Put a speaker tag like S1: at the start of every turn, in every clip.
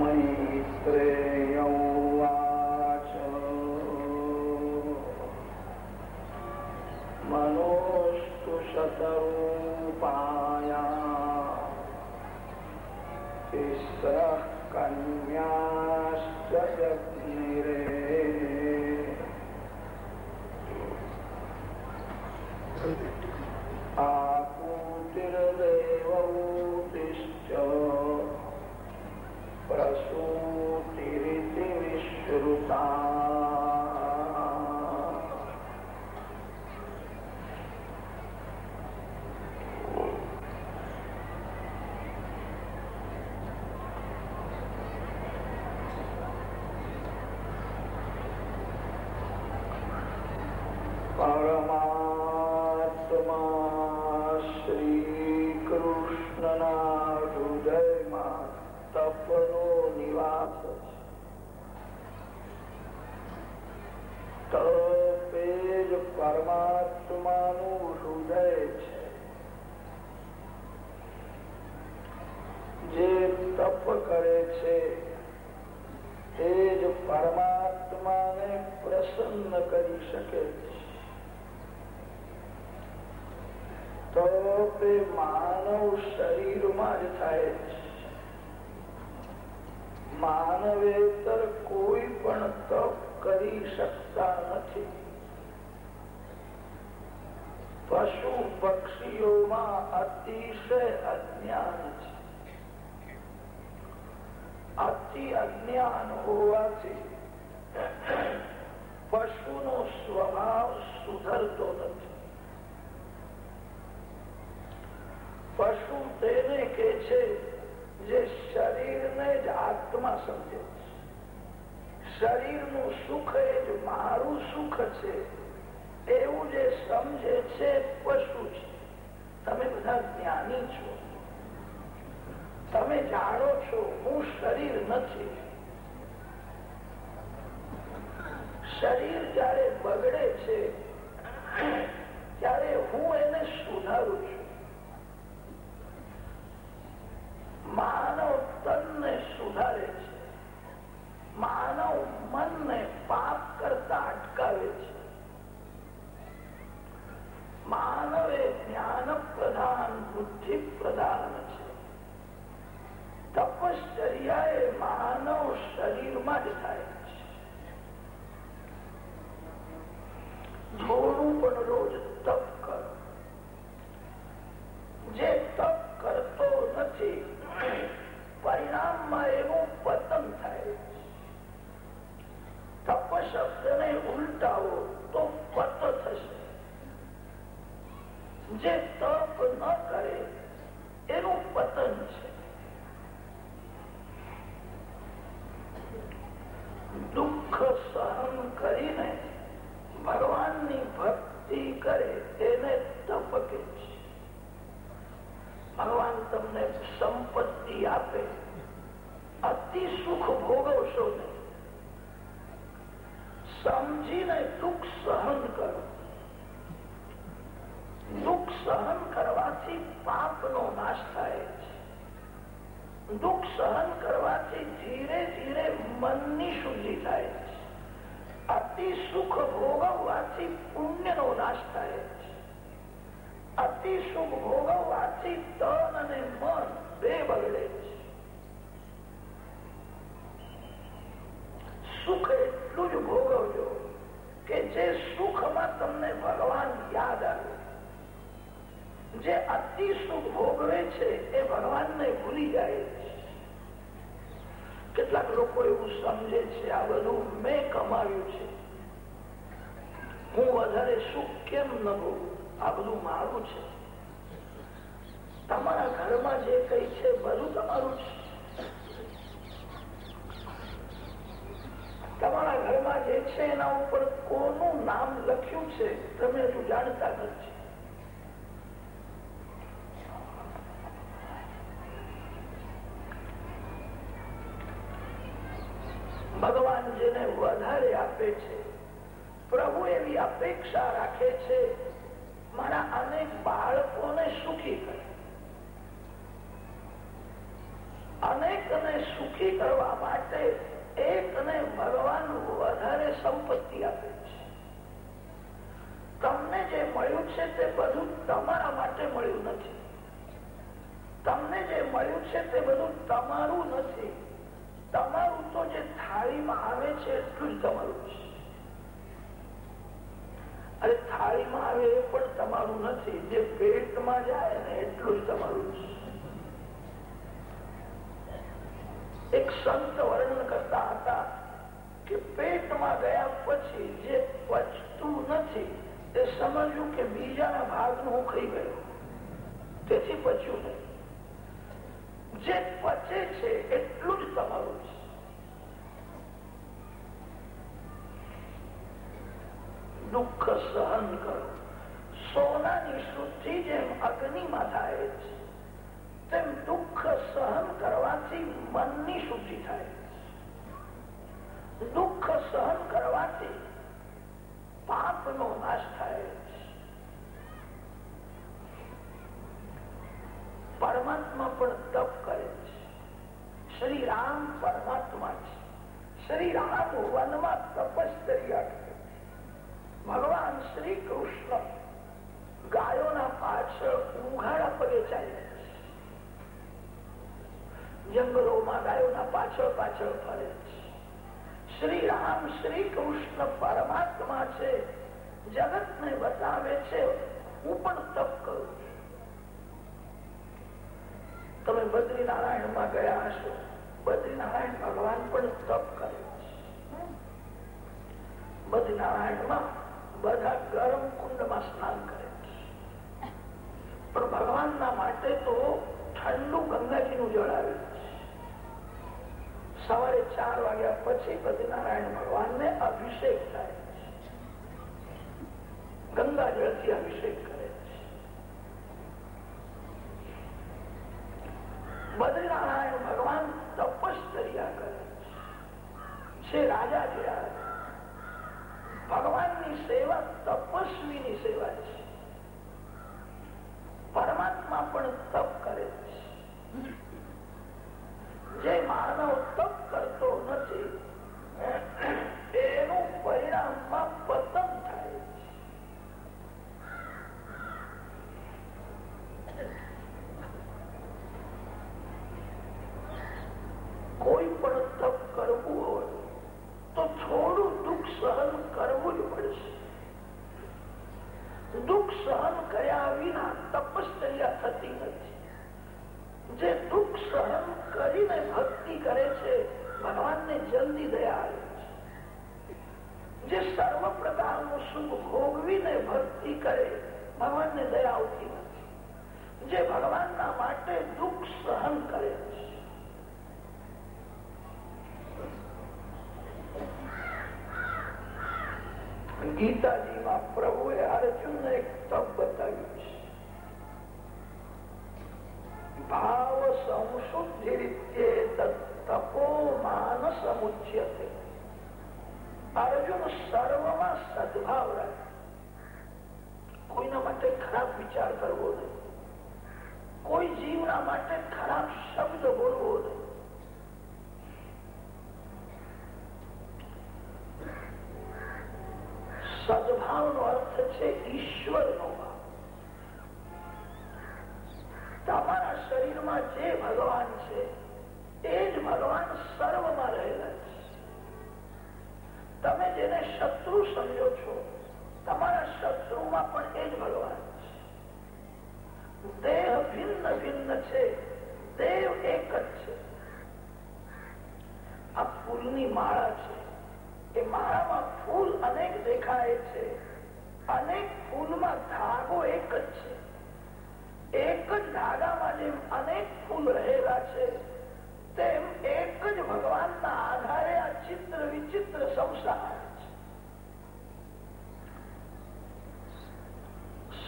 S1: मैत्रेय उवाच मनोष्टु शतमुपायासः कन्याश्च जग्निरे श्रुता તપ કરે છે. તે જ પરમાત્માને પ્રસન્ન કરી શકે તો તે માનવ શરીરમાં જ થાય છે. માનવેતર કોઈ પણ તપ કરી શકતા નથી. પશુ પક્ષીઓમાં અતિશય અજ્ઞાન છે. અતિ અજ્ઞાન હોવાથી પશુનો સ્વભાવ સુધરતો નથી. પશુ તેને કે છે જે શરીરને જ આત્મા સમજે છે. શરીરનું સુખ એ જ મારું સુખ છે. એવું જે સમજે છે પશુ છે. તમે બધા જ્ઞાની છો. જાણો છો હું શરીર નથી. અતિ સુખ ભોગવવાથી પુણ્યનો નાશ થાય અતિ સુખ ભોગવવાથી તન અને મન બે બગડે છે સુખ એટલું જ ભોગવજો કે જે સુખમાં તમને ભગવાન યાદ આવે જે અતિ સુખ ભોગવે છે એ ભગવાનને ભૂલી જાય છે કેટલાક લોકો એવું સમજે છે આ બધું મેં કમાવ્યું છે હું વધારે સુખ કેમ ન ભોગું આ બધું મારું છે. તમારા ઘરમાં જે કઈ છે, બધું તમારું છે. તમારા ઘરમાં જે છે, એના ઉપર કોનું નામ લખ્યું છે, તમે હજુ જાણતા નથી. ભગવાન જેને વધારે આપે છે પ્રભુ એવી અપેક્ષા રાખે છે, મારા અનેક બાળકોને સુખી કરે. અનેકને સુખી કરવા માટે એકને ભગવાન વધારે સંપત્તિ આપે છે. તમને જે મળ્યું છે તે બધું તમારા માટે મળ્યું નથી. તમને જે મળ્યું છે તે બધું તમારું નથી. તમારું તો જે થાળીમાં આવે છે એટલું જ તમારું છે. અરે થાળીમાં આવે એ પણ તમારું નથી. જે પેટમાં જાય ને એટલું જ તમારું છે. એક સંત વર્ણન કરતા હતા કે પેટમાં ગયા પછી જે પચતું નથી, તે સમજ્યું કે બીજાના ભાગનું હું ખાઈ ગયો. તેથી પચ્યું નહીં. જે પચે છે, એટલું જ તમારું છે દુઃખ સહન કરો. સોનાની શુદ્ધિ જેમ અગ્નિમાં થાય છે તેમ દુઃખ સહન કરવાથી મનની શુદ્ધિ થાય. પરમાત્મા છે. Gita છે ઈશ્વર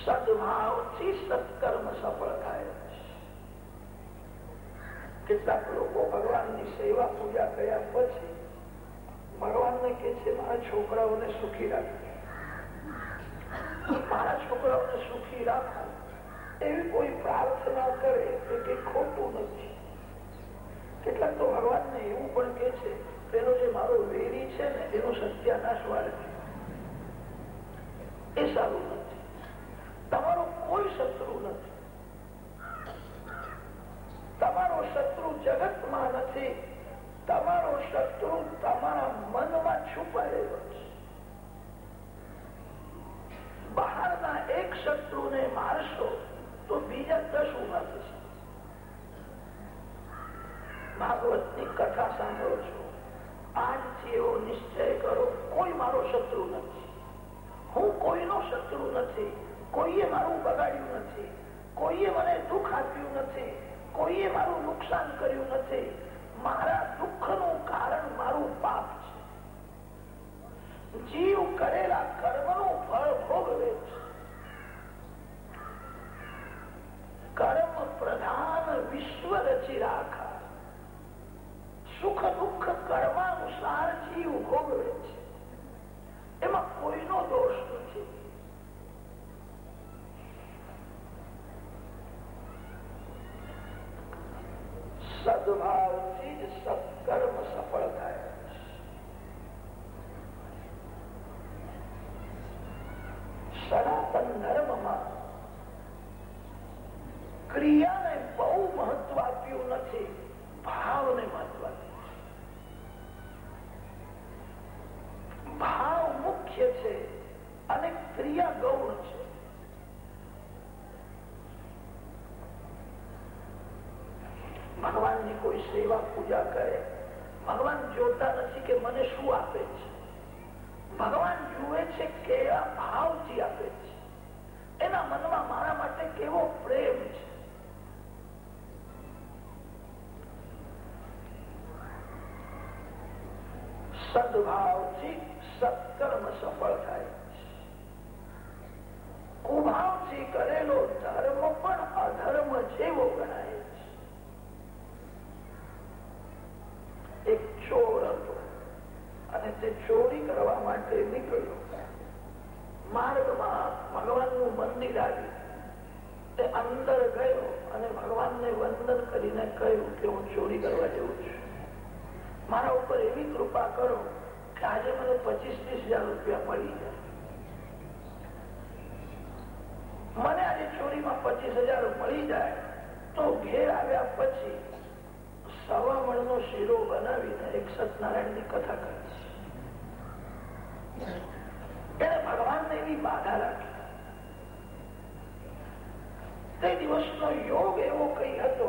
S1: સદભાવથી સત્કર્મ સફળ થાય કેટલાક લોકો ભગવાનની સેવા પૂજા કર્યા પછી ભગવાનને કે છે, મારા છોકરાઓને સુખી રાખો મારા છોકરાઓને સુખી રાખવા એવી કોઈ પ્રાર્થના કરે તો કે ખોટું નથી. કેટલાક તો ભગવાનને એવું પણ કે છે, પેલો જે મારો વેરી છે ને, એનો સત્યાનાશ વાળે એ સારું નથી. કોઈ શત્રુ નથી. તમારો શત્રુ જગતમાં નથી. તમારો શત્રુ તમારા મનમાં છુપાયેલો છે. બહારના એક શત્રુને મારશો તો બીજા દસ ઊભા થશે ભાગવતની કથા સાંભળો છો. આજથી એવો નિશ્ચય કરો, કોઈ મારો શત્રુ નથી. હું કોઈનો શત્રુ નથી. કોઈએ મારું બગાડ્યું નથી, કોઈએ મને દુઃખ આપ્યું નથી, કોઈએ મારું નુકસાન કર્યું નથી. મારા દુઃખનું કારણ મારું પાપ છે. જીવ કરેલા કર્મનું ફળ ભોગવે છે. કર્મ પ્રધાન વિશ્વ રચી રાખા. સુખ દુઃખ કર્માનુસાર જીવ ભોગવે છે. એમાં કોઈનો દોષ નથી. સદભાવથી સત્કર્મ સફળ થાય. સનાતન ધર્મમાં ક્રિયાને બહુ મહત્વ આપ્યું નથી, ભાવને મહત્વ ભાવ મુખ્ય છે અને ક્રિયા ગૌણ છે ભગવાનની કોઈ સેવા પૂજા કરે. ભગવાન જોતા નથી કે મને શું આપે છે. ભગવાન જુએ છે કેવા ભાવથી આપે છે. એના મનમાં મારા માટે કેવો પ્રેમ છે. સદભાવથી પચીસ ત્રીસ હજાર રૂપિયા પડી જાય મને આજે ચોરીમાં પચીસ હજાર મળી જાય તો ઘેર આવ્યા પછી સવા નો શીરો બનાવીને એક સત્યનારાયણની કથા કરી એને ભગવાનને એવી બાધા રાખી. તે દિવસનો યોગ એવો કઈ હતો,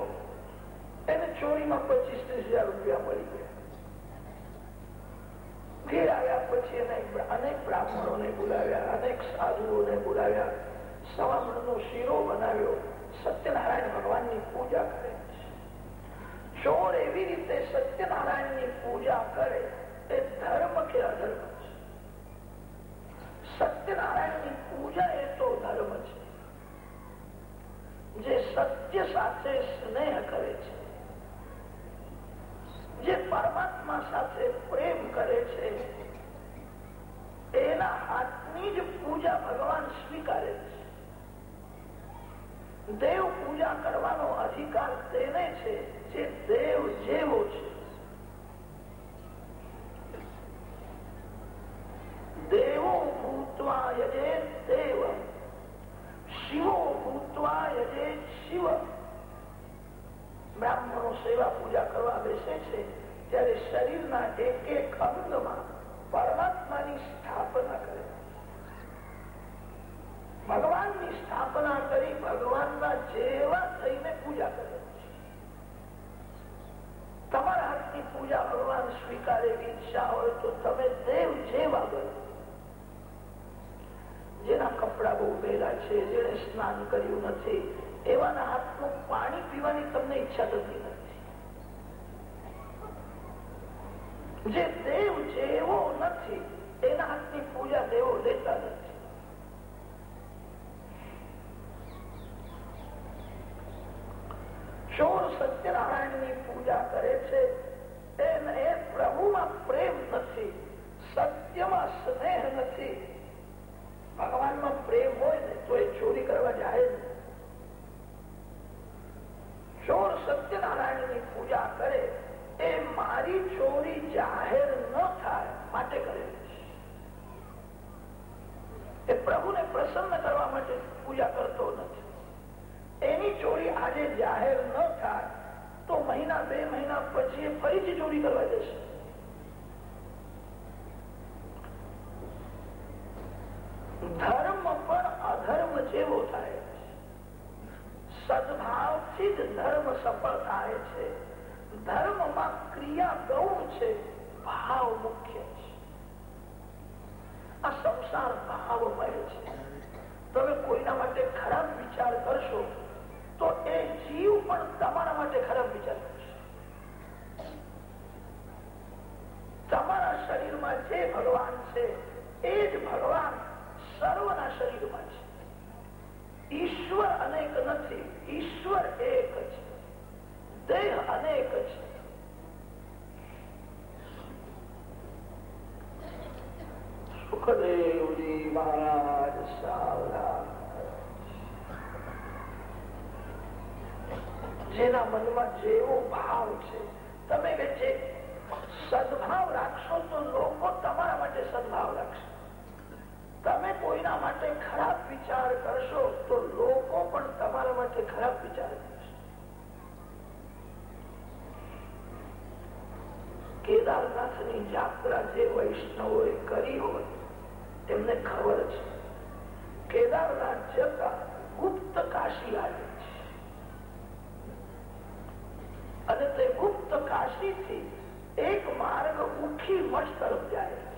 S1: એને ચોરીમાં પચીસ ત્રીસ હજાર રૂપિયા મળી ગયા. ઘેર આવ્યા પછી એને અનેક બ્રાહ્મણોને બોલાવ્યા, અનેક સાધુઓને બોલાવ્યા. સવામણ નો શીરો બનાવ્યો. સત્યનારાયણ ભગવાનની પૂજા કરે. ચોર એવી રીતે સત્યનારાયણની પૂજા કરે, એ ધર્મ કે અધર્મ છે? સત્યનારાયણની પૂજા એ તો ધર્મ છે. જે સત્ય સાથે સ્નેહ કરે છે જે પરમાત્મા સાથે પ્રેમ કરે છે, એના હાથની જ પૂજા ભગવાન સ્વીકારે છે. દેવ પૂજા કરવાનો અધિકાર તેને છે જે દેવ જેવો સ્નાન કર્યું નથી. સદભાવથી જ ધર્મ સફળ થાય છે. ધર્મમાં ક્રિયા ગૌણ છે, ભાવ મુખ્ય છે. આ સંસાર ભાવમય છે. તમે કોઈના માટે ખરાબ વિચાર કરશો, તો એ જીવ પણ તમારા માટે ખરાબ વિચાર કરશે. તમારા શરીરમાં જે ભગવાન છે, એ જ ભગવાન સર્વના શરીરમાં છે. ઈશ્વર અનેક નથી, ઈશ્વર એક છે. દેહ અનેક છે. સુખદેવજી મહારાજ સાવલા જેના મનમાં જેવો ભાવ છે, તમે કે સદભાવ રાખશો તો લોકો તમારા માટે સદભાવ રાખશે. તમે કોઈના માટે ખરાબ વિચાર કરશો, તો લોકો પણ તમારા માટે ખરાબ વિચાર કરશે. કેદારનાથની યાત્રા જે વૈષ્ણવોએ કરી હોય, તેમને ખબર છે. કેદારનાથ જતા ગુપ્ત કાશી આવે છે. અને તે ગુપ્ત કાશી થી એક માર્ગ ઉખી મઠ તરફ જાય છે.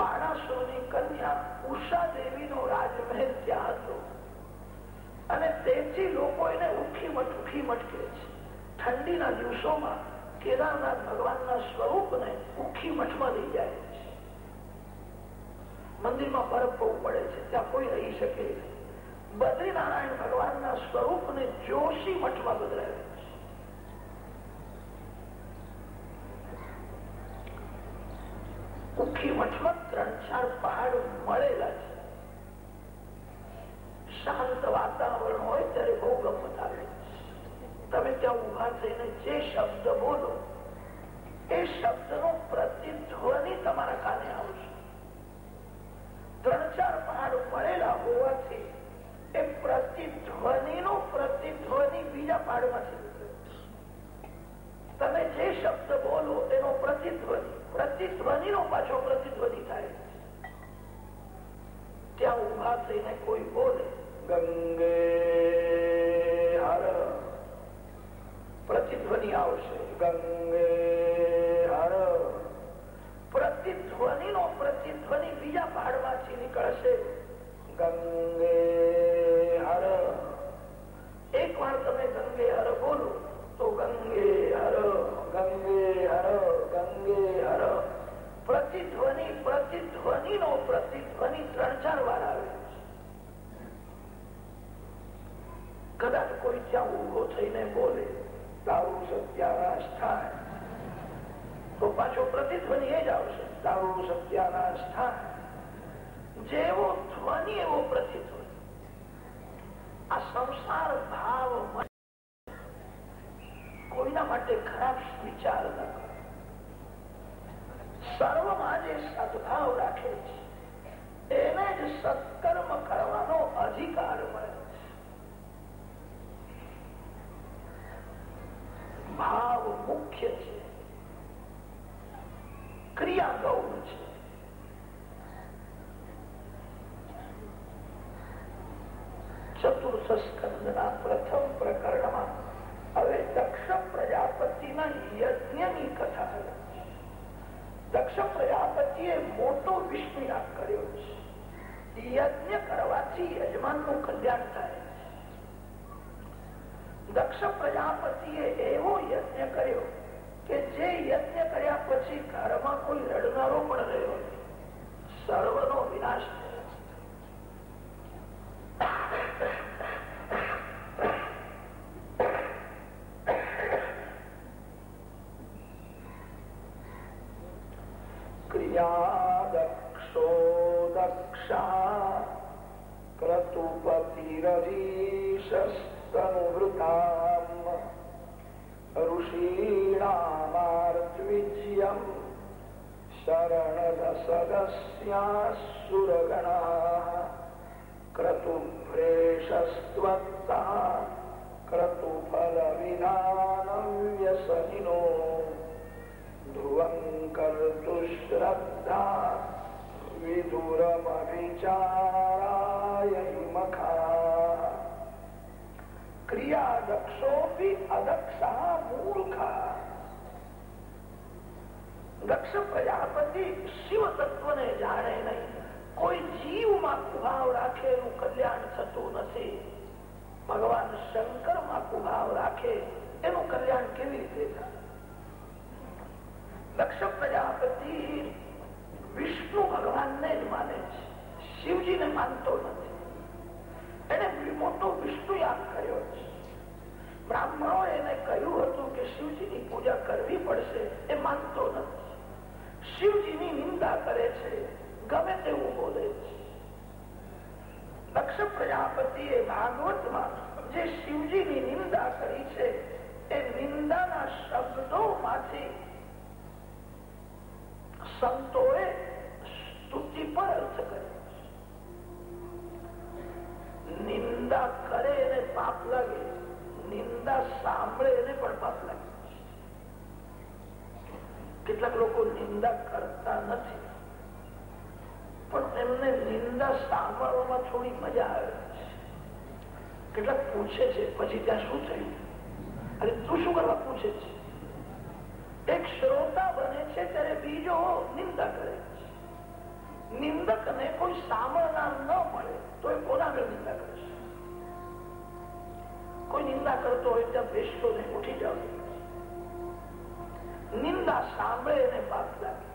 S1: બાણાસુરની કન્યા ઉષા દેવી નો રાજમહેલ ત્યાં હતો. અને તેથી લોકો એને ઉઠી મઠ મટકે છે. ઠંડીના દિવસોમાં કેદારનાથ ભગવાનના સ્વરૂપને ઉખી મઠમાં લઈ જાય છે. મંદિરમાં બરફ બહુ પડે છે, ત્યાં કોઈ રહી શકે બદ્રીનારાયણ ભગવાનના સ્વરૂપને જોશી મઠમાં બદલાવે. ઉખી ત્રણ ચાર પહાડ મળેલા છે. શાંત વાતાવરણ હોય ત્યારે બહુ ગમત આવે. તમે ત્યાં ઊભા થઈને જે શબ્દ બોલો, એ શબ્દનો પ્રતિધ્વનિ તમારા કાને આવશે. ત્રણ ચાર પહાડ મળેલા હોવાથી એ પ્રતિધ્વનિ નો પ્રતિધ્વનિ બીજા પહાડમાંથી તમે જે શબ્દ બોલો, એનો પ્રતિધ્વનિ પ્રતિધ્વનિ નો પાછો પ્રતિધ્વનિ થાય. ત્યાં ઊભા થઈને કોઈ બોલે, ગંગે, હર. પ્રતિધ્વનિ આવશે, ગંગે, હર. પ્રતિધ્વનિ નો પ્રતિધ્વનિ બીજા પહાડમાંથી નીકળશે, ગંગે, હર. એક વાર તમે ગંગે, હર બોલો તો ગંગે હર ગંગે હર ગંગે હર પ્રતિધ્વનિ પ્રતિધ્વનિ નો પ્રતિધ્વનિ ત્રણ ચાર વાર આવે કદાચ કોઈ ત્યાં ઊભો થઈને બોલે તારું સત્યાનાશ થાય તો પાછો પ્રતિધ્વનિ એ જ આવશે તારું સત્યાનાશ થાય જેવો ધ્વનિ એવો પ્રતિધ્વનિ આ સંસાર ભાવ કોઈના માટે ખરાબ વિચાર ન કરો. સર્વમાં જે સદભાવ રાખે છે. એને જ સત્કર્મ કરવાનો અધિકાર મળે ભાવ મુખ્ય છે. ક્રિયા ગૌણ છે. ચતુર્થ સ્કંદના પ્રથમ પ્રકરણમાં હવે દક્ષ પ્રજાપતિના યજ્ઞની કથા દક્ષ પ્રજાપતિએ મોટો વિસ્મયાગ કર્યો છે. યજ્ઞ કરવાથી યજમાનનું કલ્યાણ થાય દક્ષ પ્રજાપતિએ એવો યજ્ઞ કર્યો કે જે યજ્ઞ કર્યા પછી ઘરમાં કોઈ રડનારો પણ રહ્યો સર્વનો વિનાશ થયો. સાંભળવામાં થોડી મજા આવે કેટલાક પૂછે છે, પછી ત્યાં શું થયું? અને તું શું કરવા પૂછે છે? એક શ્રોતા બને છે ત્યારે બીજો નિંદા કરે નિંદક ને કોઈ સાંભળનાર ન મળે, તો એ કોના આગળ નિંદા કરે કોઈ નિંદા કરતો હોય ત્યાં બેસતો નહીં ઉઠી જાવ નિંદા સાંભળે એને પાપ લાગે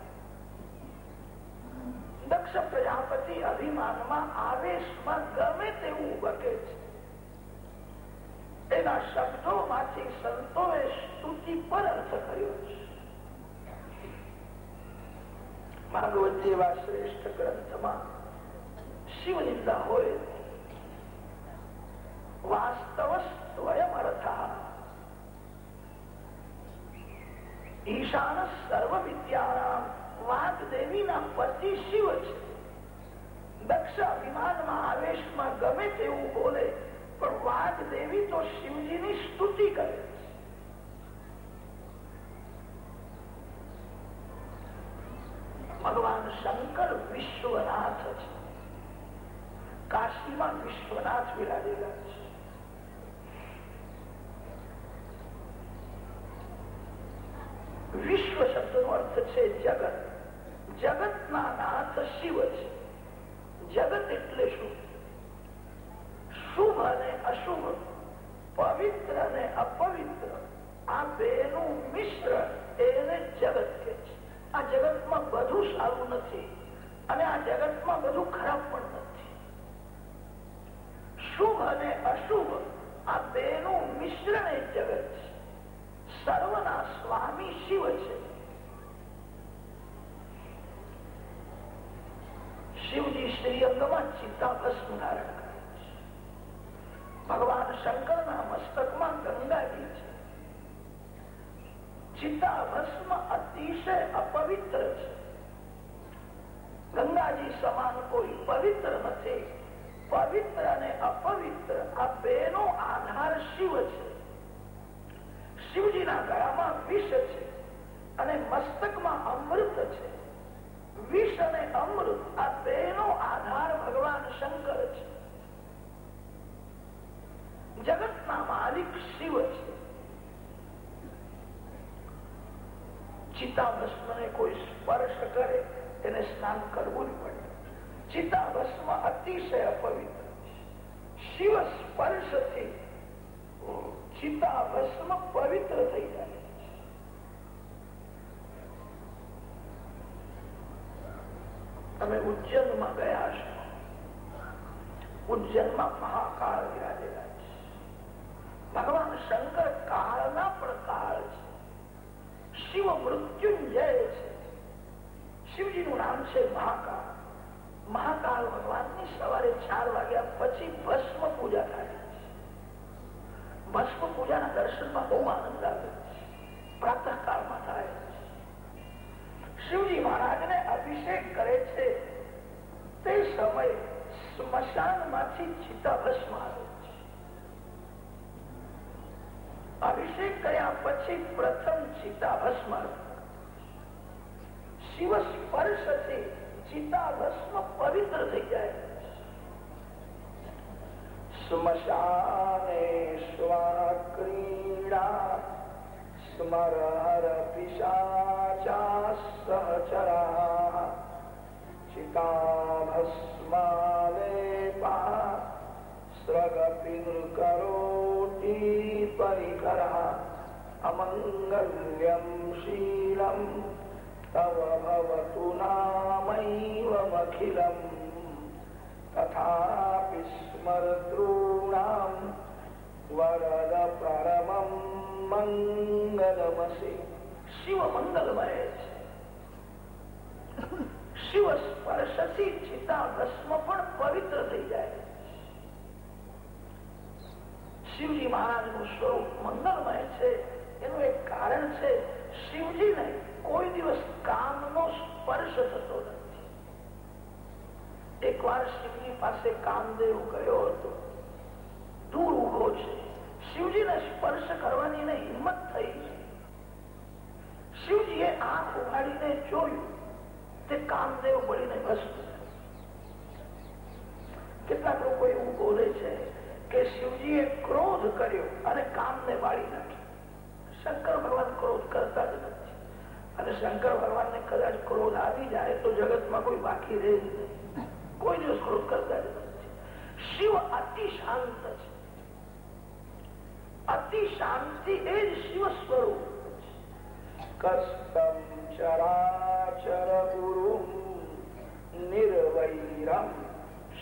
S1: દક્ષ પ્રજાપતિ અભિમાનમાં આવેશમાં ગમે તેવું વગે છે. એના શબ્દોમાંથી સંતોએ સ્તુતિ પર અર્થ કર્યો છે. ભાગવત જેવા શ્રેષ્ઠ ગ્રંથમાં શિવ નિંદા હોય. વાસ્તવ સ્વયં અર્થ. ઈશાન સર્વ વિદ્યાનામ વાઘદેવીના પતિ શિવ છે. દક્ષ અભિમાનમાં આવેશમાં ગમે તેવું બોલે, પણ વાઘદેવી તો શિવજીની સ્તુતિ કરે ભગવાન શંકર વિશ્વનાથ છે. કાશીમાં વિશ્વનાથ વિરાજેલા છે. વિશ્વ શબ્દ નો અર્થ છે જગત. જગત ના નાથ શિવ છે જગત એટલે શું? શુભ અને અશુભ, પવિત્ર અને અપવિત્ર. આ બેનું મિશ્ર એને જગત કે છે. આ જગતમાં બધું સારું નથી અને આ જગતમાં બધું ખરાબ પણ નથી. શુભ અને અશુભ, આ બેનું મિશ્રણ એ જગત છે. સર્વના સ્વામી શિવ છે. શિવજી શ્રીઅંગમાં ચિત્તાભસ્મ ધારણ કરે છે ભગવાન શંકરના મસ્તકમાં ગંગાજી છે. ચિત્તાભસ્મ અતિશય અપવિત્ર છે. ગંગાજી સમાન કોઈ પવિત્ર નથી. પવિત્ર અને અપવિત્ર આ બેનો આધાર શિવ છે. શિવજીના ગળામાં વિષ છે અને મસ્તકમાં અમૃત છે. વિષ અને અમૃત, આ બેનો આધાર ભગવાન શંકર છે. જગતના માલિક શિવ છે. ચિતાભસ્મને કોઈ સ્પર્શ કરે એને સ્નાન કરવું પડે. ચિતાભસ્મ અતિશય અપવિત્ર શિવ સ્પર્શથી ચિતાભસ્મ પવિત્ર થઈ જાય. તમે ઉજ્જૈનમાં ગયા છો ઉજ્જૈનમાં મહાકાળ વિરાજેલા છે. ભગવાન શંકર કાળના પણ કાળ છે. શિવ મૃત્યુંજય છે. શિવજીનું નામ છે મહાકાળ. મહાકાળ ભગવાનની સવારે ચાર વાગ્યા પછી ભસ્મ પૂજા થાય છે. ભસ્મ પૂજાના દર્શનમાં બહુ આનંદ આવે છે. પ્રાતઃ કાળમાં થાય શિવજી મહારાજને અભિષેક કરે છે. તે સમય સ્મશાનમાંથી ચિતાભસ્મ આવે છે. અભિષેક કર્યા પછી પ્રથમ ચિતાભસ્મ શિવ સ્પર્શથી ચિતાભસ્મ પવિત્ર થઈ જાય સ્મશાને ક્રીડા સ્મરહર પિશાચા સહચરા ચિતાભસ્માલેપા સ્રગપિનકરોટી પરિકરા अमङ्गल्यं शीलं तव भवतु નામૈવમખિલમ तथापि સ્મરતॄણામ વરદ પરમમ મંગલમસી શિવ મંગલમય છે શિવ સ્પર્શથી ચિતા ભસ્મ પણ પવિત્ર થઈ જાય। શિવજી મહારાજનું સ્વરૂપ મંગલમય છે। એનું એક કારણ છે, શિવજીને કોઈ દિવસ કામનો સ્પર્શ થતો નથી. એક વાર શિવજી પાસે કામદેવ ગયો હતો દૂર ઊભો છે. શિવજીને સ્પર્શ કરવાની હિંમત થઈ શિવજીએ આંખ ઉઘાડીને જોયું તે કામદેવ બળીને ભસ્મ કેટલાક લોકો એવું બોલે છે કે શિવજીએ ક્રોધ કર્યો અને કામને બાળી નાખ્યો શંકર ભગવાન ક્રોધ કરતા જ નથી. અને શંકર ભગવાનને કદાચ ક્રોધ આવી જાય તો જગતમાં કોઈ બાકી રહે જ નહીં. કોઈ દિવસ ક્રોધ કરતા જ નથી. શિવ અતિ શાંત છે. અતિ શાંતિ એ જ શિવ સ્વરૂપ કસ્તમ ચરાચર ગુરુ નિર્વૈરમ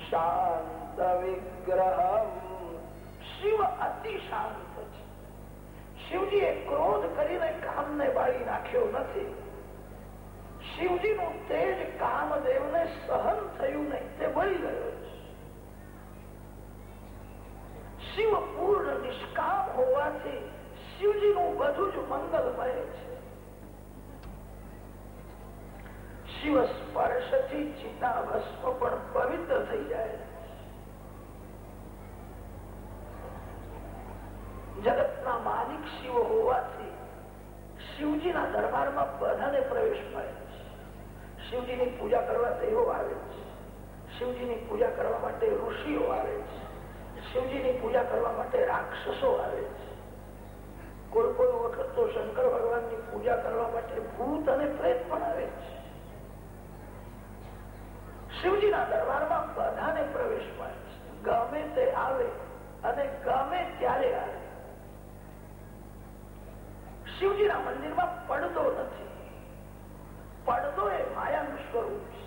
S1: શાંત વિગ્રહ શિવ અતિ શાંત છે શિવજીએ ક્રોધ કરીને કામને બાળી નાખ્યો નથી શિવજીનું તેજ કામદેવને સહન થયું નહીં તે બળી ગયો છે શિવ પૂર્ણ નિષ્કામ હોવાથી શિવજીનું બધું જ મંગલમય છે. શિવ સ્પર્શથી ચિતા ભસ્મ પણ પવિત્ર થઈ જાય જગતના માલિક શિવ હોવાથી શિવજીના દરબારમાં બધાને પ્રવેશ મળે છે. શિવજીની પૂજા કરવા દેવો આવે છે. શિવજીની પૂજા કરવા માટે ઋષિઓ આવે છે. શિવજીની પૂજા કરવા માટે રાક્ષસો આવે છે. કોઈ કોઈ વખત તો શંકર ભગવાનની પૂજા કરવા માટે ભૂત અને પ્રેત પણ આવે છે. શિવજીના દરબારમાં બધાને પ્રવેશ મળે છે. ગમે તે આવે અને ગમે ત્યારે આવે. શિવજીના મંદિરમાં પડદો નથી. પડદો એ માયાનું સ્વરૂપ છે.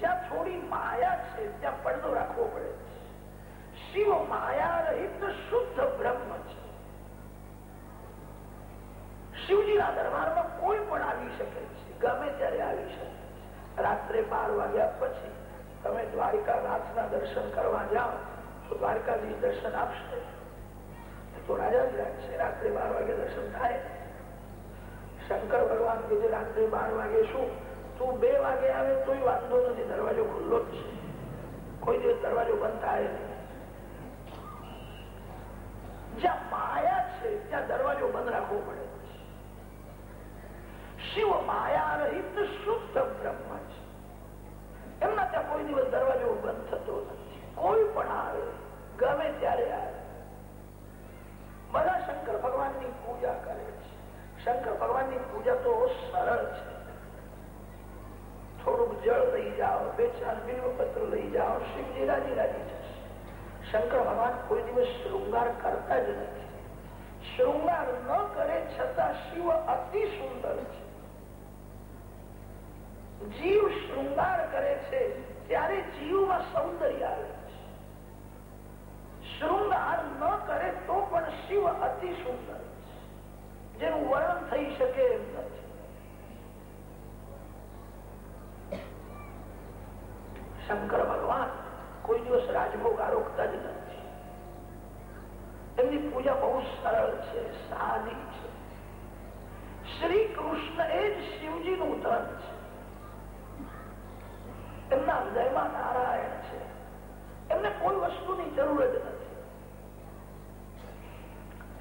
S1: જ્યાં થોડી માયા છે, ત્યાં પડદો રાખવો પડે. શિવ માયા રહિત શુદ્ધ બ્રહ્મ છે. શિવજીના દરબારમાં કોઈ પણ આવી શકે છે. ગમે ત્યારે આવી શકે રાત્રે બાર વાગ્યા પછી તમે દ્વારિકાનાથના દર્શન કરવા જાઓ, તો દ્વારકાધીશ દર્શન આપશે. તો રાજા જ રાખશે રાત્રે બાર વાગે દર્શન થાય. શંકર ભગવાન કે રાત્રે બાર વાગે શું? તું બે વાગે આવે તોય વાંધો નથી. દરવાજો ખુલ્લો જ છે. કોઈ દિવસ દરવાજો બંધ થાય નહીં. જ્યાં માયા છે ત્યાં દરવાજો બંધ રાખવો પડે. શિવ માયા રહિત શુદ્ધ બ્રહ્મ છે એમના ત્યાં કોઈ દિવસ દરવાજો બંધ થતો નથી કોઈ પણ આવે ગમે ત્યારે આવે બધા શંકર ભગવાનની પૂજા કરે છે શંકર ભગવાનની પૂજા તો સરળ છે થોડુંક જળ લઈ જાઓ બે ચાર બિલ્વપત્ર લઈ જાઓ શિવજી રાજી રાજી જશે શંકર ભગવાન કોઈ દિવસ શૃંગાર કરતા જ નથી શૃંગાર ન કરે છતાં શિવ અતિ સુંદર છે જીવ શૃંગાર કરે છે ત્યારે જીવમાં સૌંદર્ય આવે છે શૃંગાર ન કરે તો પણ શિવ અતિ સુંદર છે જેનું વર્ણન થઈ શકે એમ નથી શંકર ભગવાન કોઈ દિવસ રાજભોગ આરોગતા જ નથી એમની પૂજા બહુ સરળ છે સાદી છે શ્રી કૃષ્ણ એ જ શિવજીનું ધન છે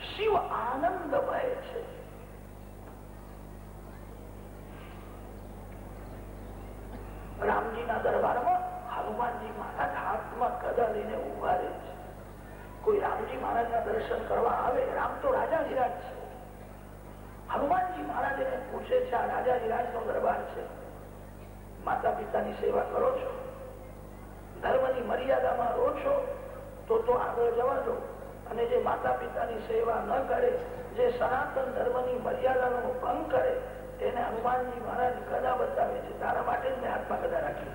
S1: શિવ આનંદમય છે રામજીના દરબારમાં હનુમાનજી મહારાજ હાથમાં કદા લઈને ઊભા રહે છે કોઈ રામજી મહારાજના દર્શન કરવા આવે, રામ તો રાજા છે. હનુમાનજી મહારાજ એને પૂછે છે, આ રાજા વિરાજ નો દરબાર છે? માતા પિતાની સેવા કરો છો? ધર્મની મર્યાદામાં રહો છો? તો તો આગળ જવા દો. અને જે માતા પિતાની સેવા ન કરે, જે સનાતન ધર્મની મર્યાદાનો ભંગ કરે એને હનુમાનજી મહારાજ ગદા બતાવે છે તારા માટે જ મેં હાથમાં ગદા રાખી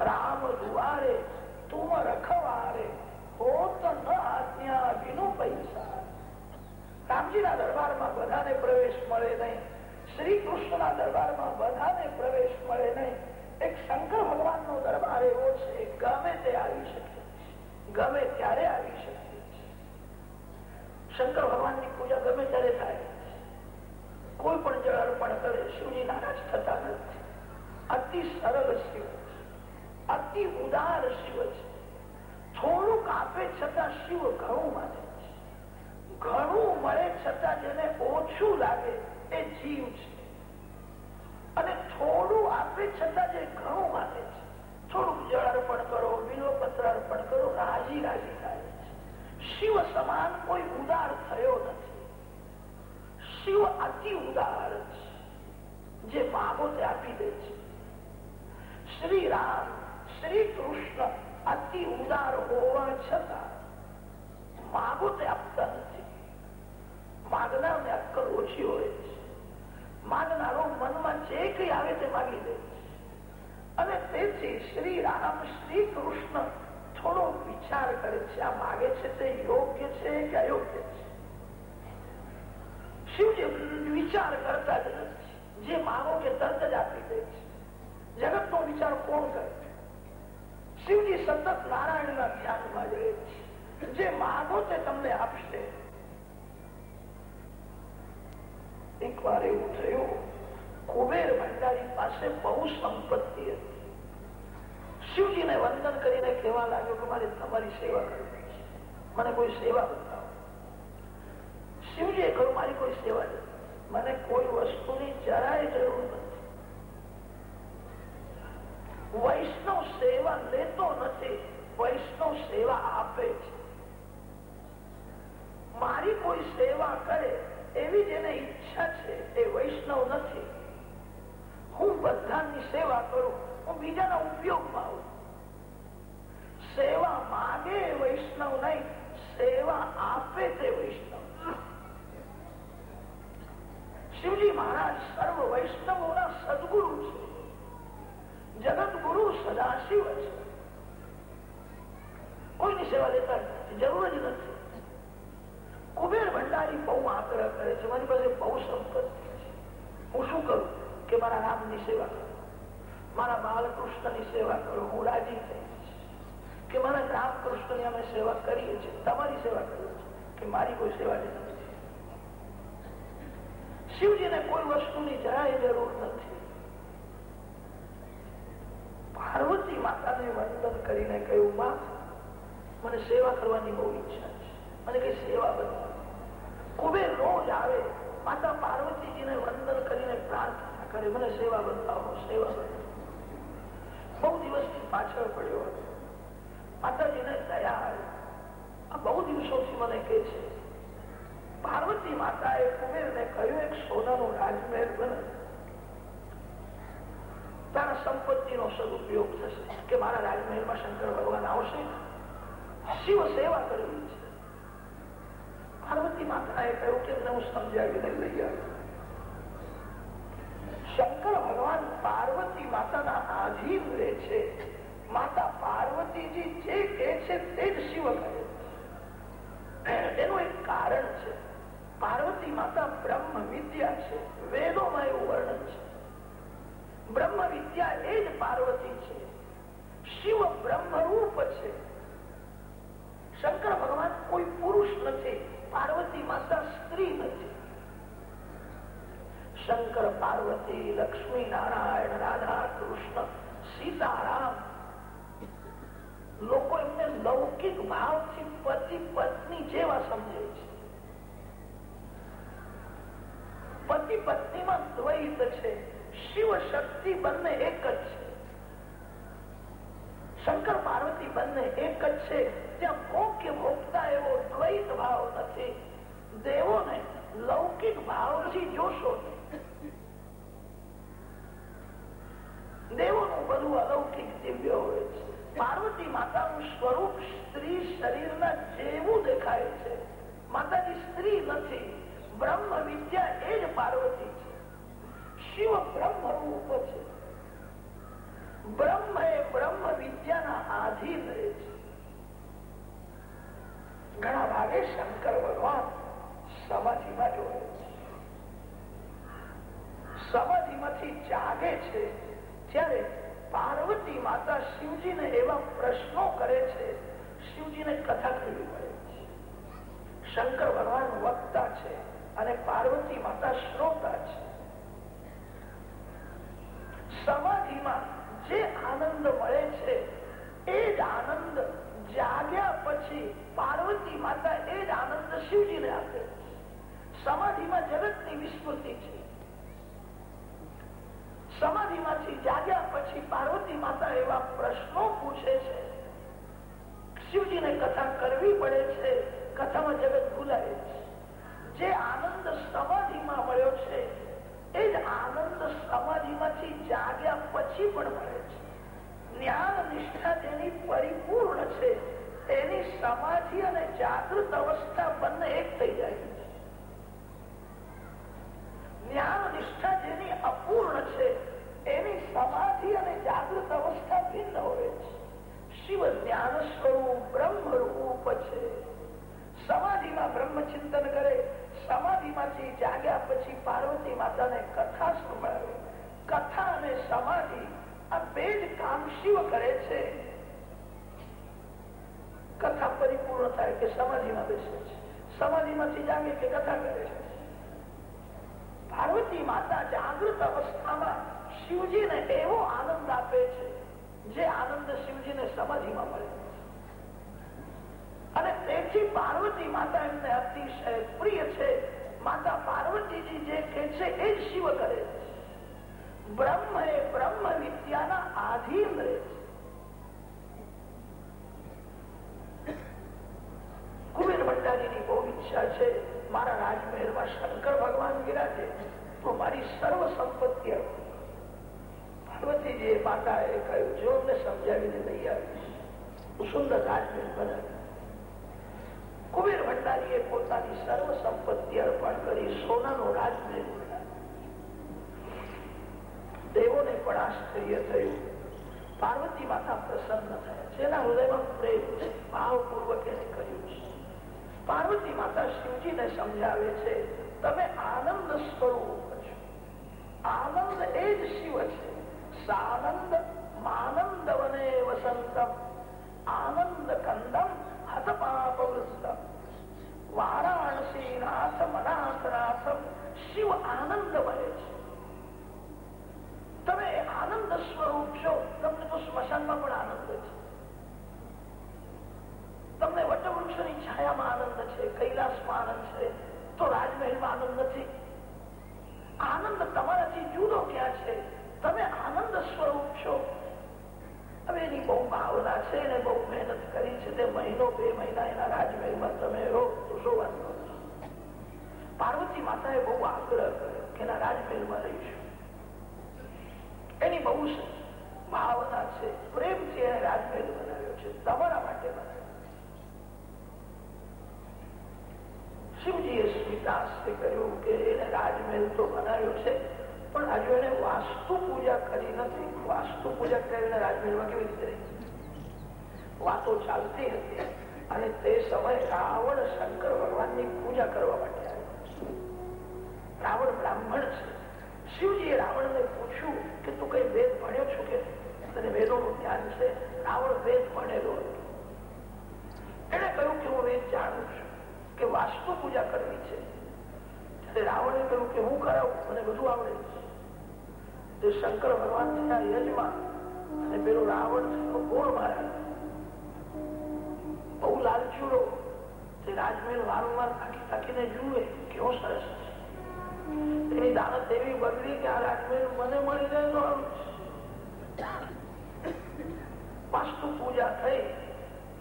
S1: રામ દુવારે તુમ રખવારે હોત ન આજ્ઞા વિનો પૈસા રામજીના દરબારમાં બધાને પ્રવેશ મળે નહીં. શ્રી કૃષ્ણના દરબારમાં બધાને પ્રવેશ મળે નહીં. એક શંકર ભગવાન નો દરબાર એવો છે, ગમે તે આવી શકે. ગમે ત્યારે આવી શકે. શંકર ભગવાનની પૂજા ગમે ત્યારે થાય. કોઈ પણ જળ અર્પણ કરે, શિવજી નારાજ થતા નથી. અતિ સરળ શિવ અતિ ઉદાર શિવ છે. થોડુંક આપે છતાં શિવ માને. છે ઘણું મળે છતાં જેને ઓછું લાગે એ જીવ છે. અને થોડું આપે છતાં જે ઘણું માને છે. થોડુંક જળ અર્પણ કરો બિલોપત્ર અર્પણ કરો, રાજી રાજી થાય છે. શિવ સમાન કોઈ ઉદાર થયો નથી. શિવ અતિ ઉદાર છે, જે માગો તે આપી દે છે. શ્રી રામ, શ્રી કૃષ્ણ અતિ ઉદાર હોવા છતાં માગો તે આપતા નથી. માગનારને અક્કલ ઓછી હોય છે. માગનારો મનમાં જે કઈ આવે તે માગી દે છે. અને તેથી શ્રી રામ શ્રી કૃષ્ણ થોડો વિચાર કરે છે, આ માગે છે તે યોગ્ય છે કે અયોગ્ય છે? શિવજી વિચાર કરતા જ નથી. જે માગો કે તરત જ આપી દે છે. જગત નો વિચાર કોણ કરે? શિવજી સતત નારાયણ ના ધ્યાનમાં રહે છે. જે માગો તે તમને આપશે. એક વાર એવું થયું, કુબેર ભંડારી પાસે બહુ સંપત્તિ હતી. શિવજીને વંદન કરીને કહેવા લાગ્યો કે મારે તમારી સેવા કરવી છે. મને કોઈ સેવા બતાવો. શિવજીએ કહ્યું, મારી કોઈ સેવા નથી. મને કોઈ વસ્તુની જરાય જરૂર નથી. વૈષ્ણવ સેવા લેતો નથી, વૈષ્ણવ સેવા આપે છે. મારી કોઈ સેવા કરે એવી જેને ઈચ્છા છે, એ વૈષ્ણવ નથી. હું બધાની સેવા કરું, હું બીજાના ઉપયોગમાં આવું. સેવા માગે વૈષ્ણવ નહીં, સેવા આપે તે વૈષ્ણવ. શિવજી મહારાજ સર્વ વૈષ્ણવોના સદગુરુ છે. જગત ગુરુ સદાશિવ છે. કોઈની સેવા લેતા જરૂર જ નથી. કુબેર ભંડારી બહુ આગ્રહ કરે છે. મારી પાસે બહુ સંપત્તિ છે. હું શું કરું કે મારા રામની સેવા કરું? મારા બાલકૃષ્ણની સેવા કરું? હું રાજી કે મારા રામકૃષ્ણની અમે સેવા કરીએ છીએ. તમારી સેવા કરીએ છીએ. કે મારી કોઈ સેવા શિવજીને કોઈ વસ્તુની જરાય જરૂર નથી. પાર્વતી માતાને વંદન કરીને કહ્યું, માં, મને સેવા કરવાની બહુ ઈચ્છા છે. મને કઈ સેવા બનવા કુબેર રોજ આવે. માતા પાર્વતીજીને વંદન કરીને પ્રાર્થના કરે. મને સેવા બતાવો સેવા બતાવો. બહુ દિવસથી પાછળ પડ્યો હતો. માતાજીને દયા આવી. આ બહુ દિવસોથી મને કે છે, પાર્વતી માતાએ કુબેરને કહ્યું, એક સોનાનો રાજમહેલ બને. તારા સંપત્તિનો સદુપયોગ થશે કે મારા રાજમહેલમાં શંકર ભગવાન આવશે. શિવ સેવા કરવી પાર્વતી માતાએ કહ્યું કે હું સમજાવીને લઈ શંકર ભગવાન પાર્વતી માતાના આધીન રહે છે. માતા પાર્વતીજી જે કહે છે તે જ શિવ કહે એનું એક કારણ છે. પાર્વતી માતા બ્રહ્મ વિદ્યા છે. વેદોમાં છે. સમજાવે છે. તમે આનંદ સ્વરૂપ છો. આનંદ એ જ શિવ છે. સાનંદ માનંદ વને વસંત આનંદ કંદમ હતપાપવૃત્તમ વારાણસીનાથ મનાથનાથમ શિવ ઘરમાં કેવી રીતે વાતો ચાલતી હતી અને તે સમયે રાવણ શંકર ભગવાનની પૂજા કરવા માટે રાવણ બ્રાહ્મણ છે. શિવજીએ રાવણને પૂછ્યું કે તું કઈ વેદ ભણ્યો છું કે તને વેદોનું ધ્યાન છે? રાવણ વેદ ભણેલો હતો. એને કહ્યું કે હું વેદ જાણું છું, કે વાસ્તુ પૂજા કરવી છે. ત્યારે રાવણે કહ્યું કે હું કરાવું, મને બધું આવડે છે. તે શંકર ભગવાન થયા યજમાન અને પેલો રાવણ ગોળ મારા. બહુ લાલચુડો તે રાજમહેલ વારંવાર થાકી થાકીને જુએ કેવો સરસ એની દાનત એવી બગડી કે આ રાજમહેલ મને મળી જાય તો પૂજા થઈ.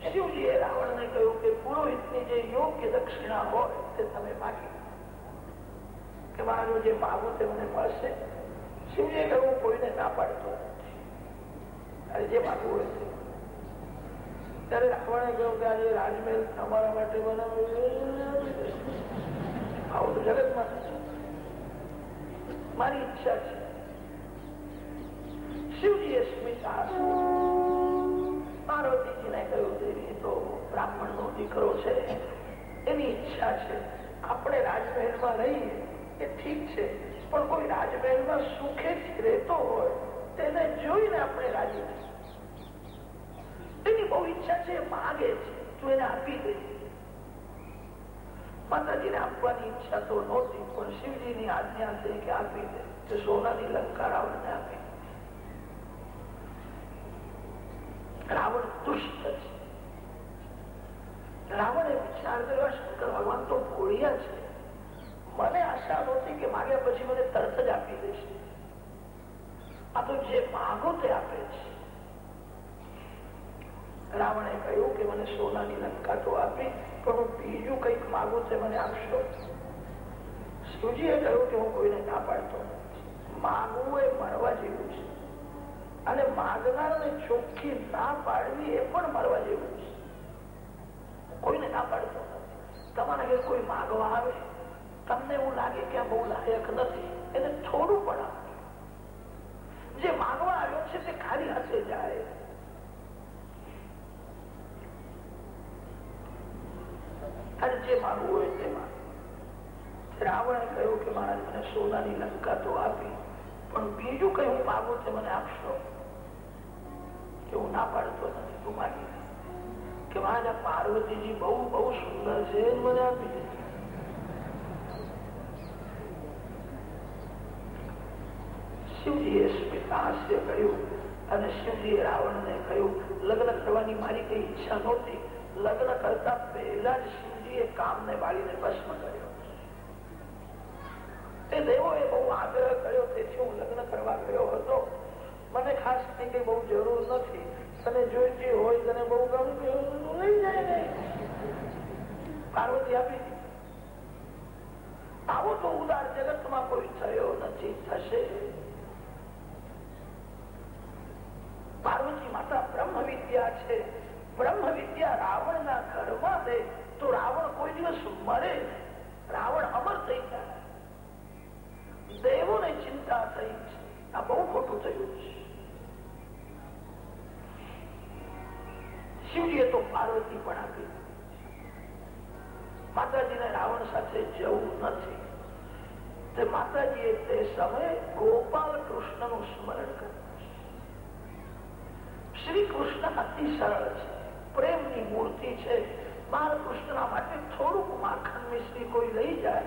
S1: શિવજીએ રાવણને કહ્યું કે પુરોહિતની જે યોગ્ય દક્ષિણા હોય તે તમે માગી કે મારો જે માગો તે મને મળશે. શિવજીએ કહ્યું કોઈને ના પાડતો. જે પાછું હોય ત્યારે રાવણે કહ્યું કે આજે રાજમહેલ તમારા માટે બનાવ્યું આવું તો જગતમાં મારી ઈચ્છા છે. શિવજીએ સ્મિત પાર્વતીજીને કહ્યું દેવી તો બ્રાહ્મણ નો દીકરો છે. એની ઈચ્છા છે. આપણે રાજમહેલમાં રહીએ, એ ઠીક છે. પણ કોઈ રાજમહેલમાં સુખેથી રહેતો હોય, તેને જોઈને આપણે રાજી બહુ ઈચ્છા છે, માગે છે. તું એને આપી દે. માતાજીને આપવાની ઈચ્છા તો નહોતી, પણ શિવજીની આજ્ઞા છે આપી દે. તે સોનાની લંકા રાવણને આપી. રાવણ દુષ્ટ છે. રાવણે વિચાર કર્યો શંકર ભગવાન તો ભોળિયા છે. મને આશા નહોતી કે માગ્યા પછી મને તરત જ આપી દેશે. આ તો જે માગો તે આપે છે. રાવણે કહ્યું કે મને સોનાની લંકા તો આપી, પણ હું બીજું કંઈક માગું તે મને આપશો? શિવજીએ કહ્યું કે હું કોઈને ના પાડતો. માગવું એ મળવા જેવું છે. અને માગનારને ચોખ્ખી ના પાડવી એ પણ મળવા જેવું છે. કોઈને ના પાડતો. તમારા ઘેર કોઈ માગવા આવે? તમને એવું લાગે કે આ બહુ લાયક નથી, એને થોડું પણ આપે. જે માગવા આવ્યો છે તે ખાલી હાથે જાય. અને જે માગવું હોય તે રાવણે કહ્યું કે મહારાજ, મને સોનાની લંકા તો આપી, પણ બીજું કઈ હું માગું તે મને આપશો? કે હું ના પાડતો નથી, તું માગી કે મહારાજ પાર્વતીજી બહુ બહુ સુંદર છે મને આપી દે. શિવજીએ હાસ્ય કહ્યું અને શિવજીએ રાવણને કહ્યું, લગ્ન કરવાની મારી કઈ ઈચ્છા નહોતી. લગ્ન કરતા પહેલા જ શિવજીએ કામને બાળીને ભસ્મ કર્યો. તે દેવો એ બહુ આગ્રહ કર્યો તેથી હું લગ્ન કરવા ગયો હતો, મને ખાસ કઈ બહુ જરૂર નથી. તને જોઈતી હોય તને બહુ ગમતું પાર્વતી આપી આવો તો ઉદાર જગતમાં કોઈ થયો નથી, થશે. પાર્વતી માતા બ્રહ્મ વિદ્યા છે. બ્રહ્મ વિદ્યા રાવણ ના ઘરમાં દે. તો રાવણ કોઈ દિવસ મરે રાવણ અમર થઈ જાય. દેવોને ચિંતા થઈ આ બહુ ખોટું થયું છે. શિવજીએ તો પાર્વતી પણ આપી માતાજીને રાવણ સાથે જવું નથી. તે માતાજીએ તે સમયે ગોપાલ કૃષ્ણનું સ્મરણ કર્યું શ્રી કૃષ્ણ અતિ સરળ છે. પ્રેમની મૂર્તિ છે. બાલકૃષ્ણ માટે થોડુંક માખણ મિશ્રી કોઈ લઈ જાય,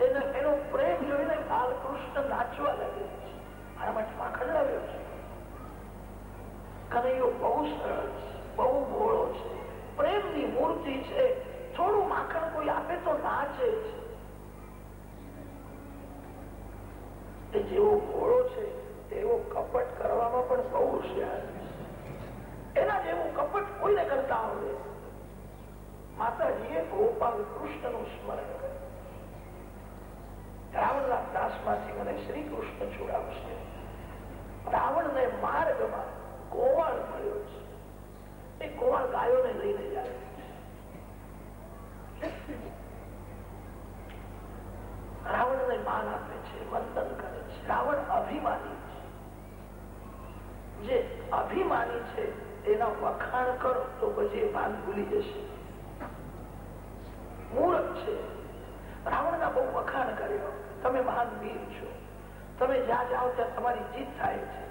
S1: એને એનો પ્રેમ જોઈને બાલકૃષ્ણ નાચવા લાગે છે. મારા માટે માખણ લાવ્યો છે. કનૈયો બહુ સરળ છે, બહુ ભોળો છે. પ્રેમની મૂર્તિ છે, થોડું માખણ કોઈ આપે તો નાચે છે. જેવો ભોળો છે, તેવો કપટ કરવામાં પણ બહુ હોશિયાર એના જેવું કપટ કોઈને કરતા આવડે માતાજીએ ગોપાલ કૃષ્ણનું સ્મરણ કર્યું. રાવણના ત્રાસમાંથી મને શ્રી કૃષ્ણ છોડાવશે. રાવણને માર્ગમાં ગોવાળ મળ્યો છે. એ ગોવાળ ગાયોને લઈને જાય રાવણને માન આપે છે, વંદન કરે છે. રાવણ અભિમાની છે. જે અભિમાની છે, એના વખાણ કરો તો પછી એ ભાન ભૂલી જશે. મૂર્ખ છે. રાવણના બહુ વખાણ કર્યો. તમે મહાન વીર છો. તમે જ્યાં જાઓ ત્યાં તમારી જીત થાય છે.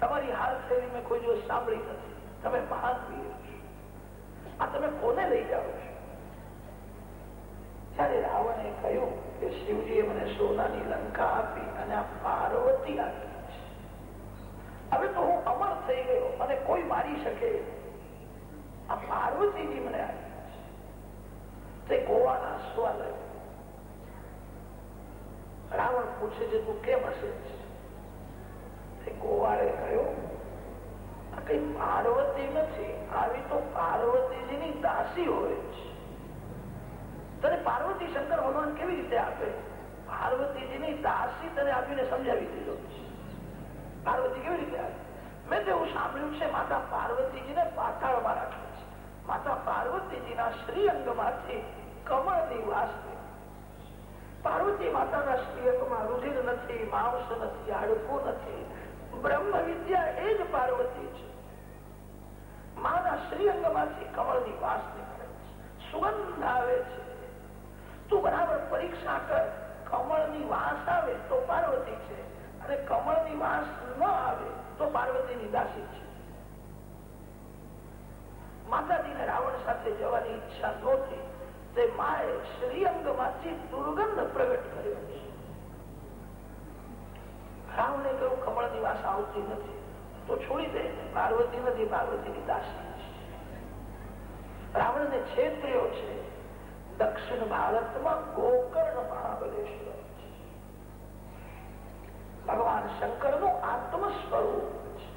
S1: તમારી હાલ શૈલી મેં કોઈ દિવસ સાંભળી નથી. તમે મહાન વીર છો. આ તમે કોને લઈ જાઓ છો? ત્યારે રાવણે કહ્યું કે શિવજીએ મને સોનાની લંકા આપી અને આ પાર્વતી આપી હવે તો હું અમર થઈ ગયો અને કોઈ મારી શકે. આ પાર્વતીજી મને આપી તે ગોવાના સ્વાદ રાવણ પૂછે છે તું કેમ હશે ગોવાળે કહ્યું આ કઈ પાર્વતી નથી આવી તો પાર્વતીજીની દાસી હોય છે તને પાર્વતી શંકર ભગવાન કેવી રીતે આપે પાર્વતીજીની દાસી તને આપીને સમજાવી દીધો પાર્વતી કેવી રીતે આપે મેં તેવું સાંભળ્યું છે માતા પાર્વતીજીને પાતાળમાં રાખે છે માતા પાર્વતીજીના શ્રી અંગમાંથી કમળની વાસ પાર્વતી માતાના અંગમાં રુધિર નથી માંસ નથી, હાડકું નથી. બ્રહ્મ વિદ્યા એ જ પાર્વતી છે. માના શ્રી અંગમાંથી કમળની વાસ નીકળે છે. સુગંધ આવે છે. તું બરાબર પરીક્ષા કર. કમળની વાસ આવે તો પાર્વતી છે. અને કમળની વાસ ન આવે તો પાર્વતીની દાસી છે. માતાજીને રાવણ સાથે જવાની ઈચ્છા નહોતી. તે માએ શ્રીઅંગમાંથી દુર્ગંધ પ્રગટ કર્યો રાવણે કહ્યું, કમળની વાસ આવતી નથી, તો છોડી દે, પાર્વતી નથી, પાર્વતીની દાસી. રાવણને છેતર્યો છે. દક્ષિણ ભારતમાં ગોકર્ણ મહાબલેશ્વર ભગવાન શંકરનું આત્મ સ્વરૂપ છે.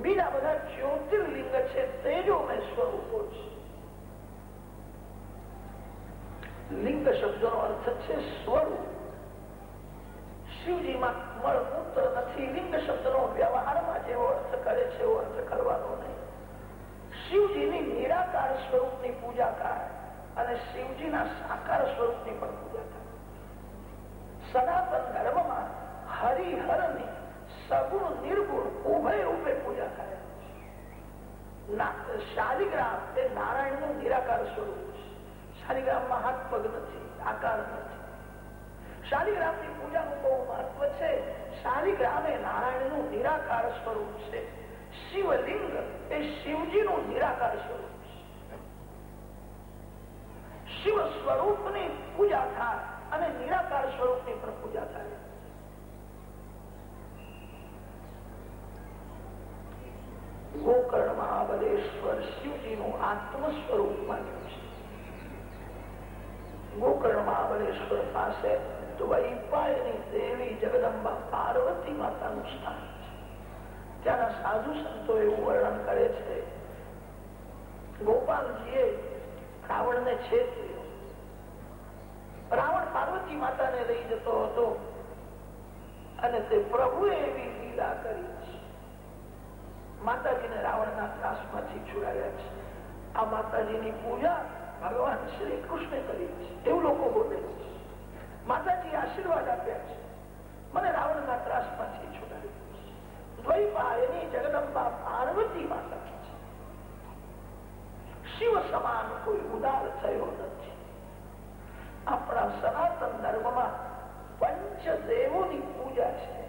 S1: બીજા બધા જ્યોતિર્લિંગ છે તેજોમય સ્વરૂપો છે. લિંગ શબ્દ નો અર્થ છે સ્વરૂપ. શિવજીમાં મળમૂત્ર નથી, લિંગ શબ્દ નો વ્યવહારમાં જેવો અર્થ કરે છે, એવો અર્થ કરવાનો નહીં. શિવજીની નિરાકાર સ્વરૂપની પૂજા થાય અને શિવજીના સાકાર સ્વરૂપની પણ પૂજા થાય. સનાતન ધર્મમાં હરિહરની સગુણ, નિર્ગુણ, ઉભય રૂપે પૂજા થાય. શાલિગ્રામ એ નારાયણનું નિરાકાર સ્વરૂપ શાલિગ્રામમાં હાથ પગ નથી, આકાર નથી. શાલિગ્રામની પૂજાનું બહુ મહત્વ છે. શાલિગ્રામ એ નારાયણનું નિરાકાર સ્વરૂપ છે. શિવલિંગ એ શિવજી નું નિરાકાર સ્વરૂપ શિવ સ્વરૂપની પૂજા થાય અને નિરાકાર સ્વરૂપની પણ પૂજા થાય. ગોકર્ણ મહાબલેશ્વર શિવજી નું આત્મ સ્વરૂપ માન્યું ગોકર્ણ મહાબલેશ્વર પાસે દ્વૈપાયની દેવી જગદંબા પાર્વતી માતાનું સ્થાન છે. ત્યાંના સાધુ સંતો એવું વર્ણન કરે છે, ગોપાલજીએ રાવણને છેતર્યો રાવણ પાર્વતી માતાને લઈ જતો હતો અને તે પ્રભુએ એવી લીલા કરી છે. માતાજીને રાવણના ત્રાસમાંથી છોડાવ્યા છે. આ માતાજીની પૂજા ભગવાન શ્રી કૃષ્ણ કરી એવું લોકો બોલે છે. માતાજી આશીર્વાદ આપ્યા છે. મને રાવણના ત્રાસમાંથી છુડાવ્યું છે દ્વૈપાયની જગદંબા પાર્વતી માતા શિવ સમાન કોઈ ઉદાર થયો નથી. આપણા સનાતન ધર્મમાં પંચદેવોની પૂજા છે.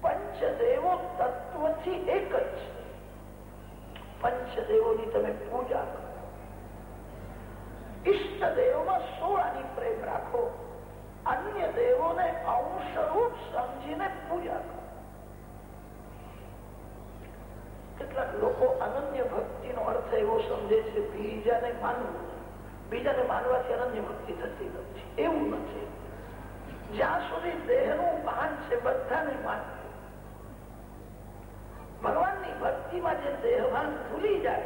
S1: પંચદેવો તત્વથી એક જ છે. પંચદેવોની તમે પૂજા કરો. ઈષ્ટ દેવમાં સોળાની પ્રેમ રાખો. અન્ય દેવોને અંશરૂપ સમજીને પૂજા કરો. કેટલાક લોકો અનન્ય ભક્તિ નો અર્થ એવો સમજે છે, બીજાને માનવું બીજાને માનવાથી અનન્ય ભક્તિ થતી નથી. એવું નથી. જ્યાં સુધી દેહનું ભાન છે, બધાને માનવું ભગવાનની ભક્તિમાં જે દેહભાન ભૂલી જાય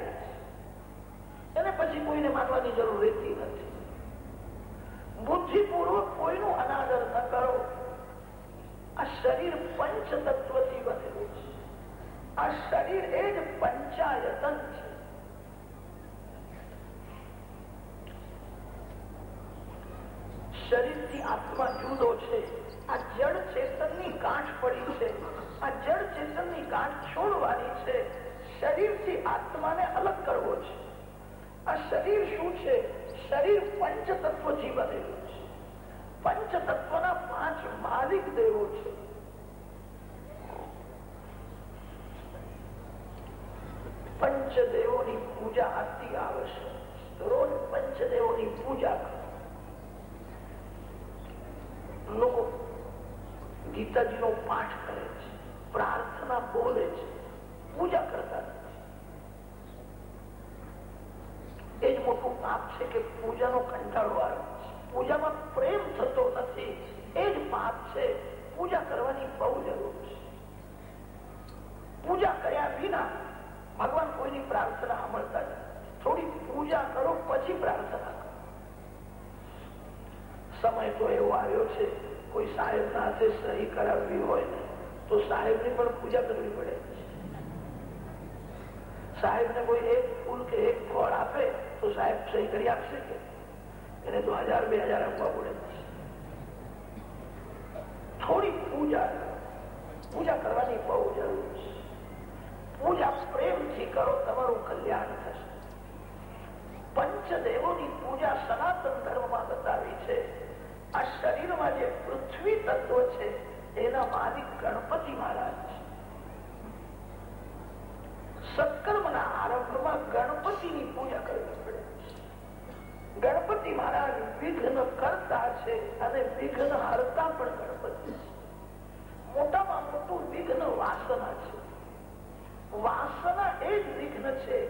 S1: એને પછી કોઈને માનવાની જરૂર રહેતી નથી. બુદ્ધિપૂર્વક કોઈનું અનાદર ન કરો. આ શરીર પંચ તત્વથી બનેલું છે. આ શરીર એ જ પંચાયતન છે. શરીરથી આત્મા જુદો છે. આ જડ ચેતનની ગાંઠ પડી છે. આ જડ ચેતનની ગાંઠ છોડવાની છે. શરીરથી આત્માને અલગ કરવો છે. આ શરીર શું છે? શરીર પંચ તત્વથી બનેલું છે. પંચ તત્વના પાંચ માલિક દેવો છે. પંચદેવોની પૂજા અતિ આવશ્યક. રોજ પંચદેવોની પૂજા કરો. લોકો ગીતાજીનો પાઠ કરે છે. પ્રાર્થના બોલે છે. પૂજા કરતા એ જ મોટું પાપ છે કે પૂજાનો કંટાળો આવ્યો. પૂજામાં પ્રેમ થતો નથી. એ જ પાપ છે. પૂજા કરવાની બહુ જરૂર છે. પૂજા કર્યા વિના ભગવાન કોઈની પ્રાર્થના સાંભળતા થોડી પૂજા કરો, પછી પ્રાર્થના કરો. સમય તો એવો આવ્યો છે, કોઈ સાહેબ ના હાથે સહી કરાવવી હોય તો સાહેબની પણ પૂજા કરવી પડે. સાહેબ ને કોઈ એક ફૂલ કે એક ફળ આપે તો સાહેબ સહી કરી આપશે કે? એને તો હજાર, બે હજાર આપવા પડે. થોડી પૂજા પૂજા કરવાની બહુ જરૂર છે. પૂજા પ્રેમથી કરો, તમારું કલ્યાણ થશે. પંચદેવોની પૂજા સનાતન ધર્મમાં બતાવી છે. આ શરીરમાં જે પૃથ્વી તત્વ છે, એના માલિક ગણપતિ મહારાજ છે. સત્કર્મના આરંભમાં ગણપતિની પૂજા કરવી. ગણપતિ મહારાજ વિઘ્ન કરતા છે અને વિઘ્ન હરતા પણ ગણપતિ છે. મોટામાં મોટું વિઘ્ન વાસના છે. વાસના એ જ વિઘ્ન છે.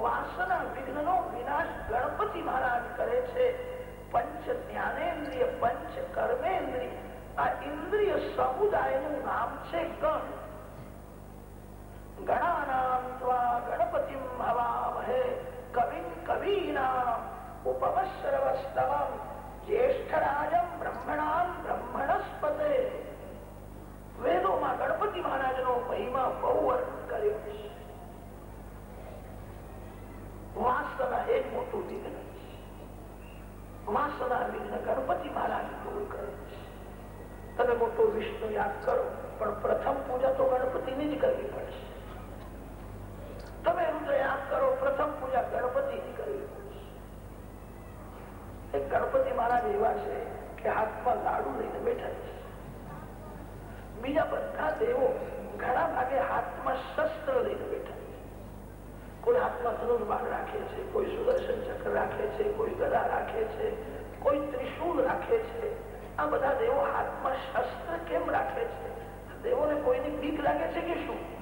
S1: વાસના વિઘ્ન નો વિનાશ ગણપતિ મહારાજ કરે છે. પંચ જ્ઞાનેન્દ્રિય, પંચ કર્મેન્દ્રિય. આ ઇન્દ્રિય સમુદાયનું નામ છે ગણ. ગણાનામ ગણપતિ હવામહે કવિ કવીનામ ઉપમશ્રવસ્તવમ જ્યેષ્ઠરાજમ બ્રહ્મણામ બ્રહ્મણસ્પતે વેદોમાં ગણપતિ મહારાજ નો મહિમા બહુ વર્ણન કર્યો છે વાસના એક મોટું વિઘ્ન વાસના વિઘ્ન ગણપતિ મહારાજ દૂર કરે છે તમે મોટો વિષ્ણુ યાદ કરો, પણ પ્રથમ પૂજા તો ગણપતિની જ કરવી પડશે. તમે રુદ્ર યાદ કરો, પ્રથમ પૂજા ગણપતિની કરવી પડશે. ગણપતિ મહારાજ એવા છે કે હાથમાં લાડુ લઈને બેઠા છે. બીજા બધા દેવો ઘણા ભાગે હાથમાં શસ્ત્ર લઈને બેઠા છે. કોઈ હાથમાં ધનુર બાણ રાખે છે, કોઈ સુદર્શન ચક્ર રાખે છે, કોઈ ગદા રાખે છે, કોઈ ત્રિશુલ રાખે છે. આ બધા દેવો હાથમાં શસ્ત્ર કેમ રાખે છે? દેવોને કોઈની બીક લાગે છે કે શું?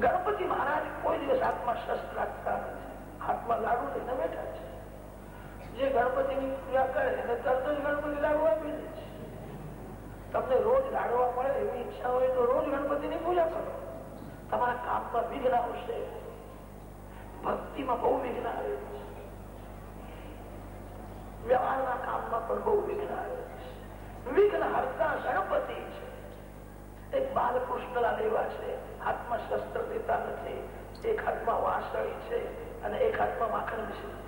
S1: ગણપતિ મહારાજ કોઈ દિવસ હાથમાં શસ્ત્ર રાખતા નથી. હાથમાં લાડુ લઈને બેઠા છે. જે ગણપતિની ક્રિયા કરે એને તરત જ ગણપતિ લાગુ આપી દે છે. તમને રોજ લાડવા મળે એવી ઈચ્છા હોય તો રોજ ગણપતિની પૂજા કરો. તમારા કામમાં વિઘ્ન આવશે. ભક્તિમાં બહુ વિઘ્ન આવે છે. વ્યવહારના કામમાં પણ બહુ વિઘ્ન આવે છે. વિઘ્ન હરતા ગણપતિ છે. એક બાલકૃષ્ણલા લેવા છે. હાથમાં શસ્ત્ર દેતા નથી. એક હાથમાં વાસળી છે અને એક હાથમાં માખણ છે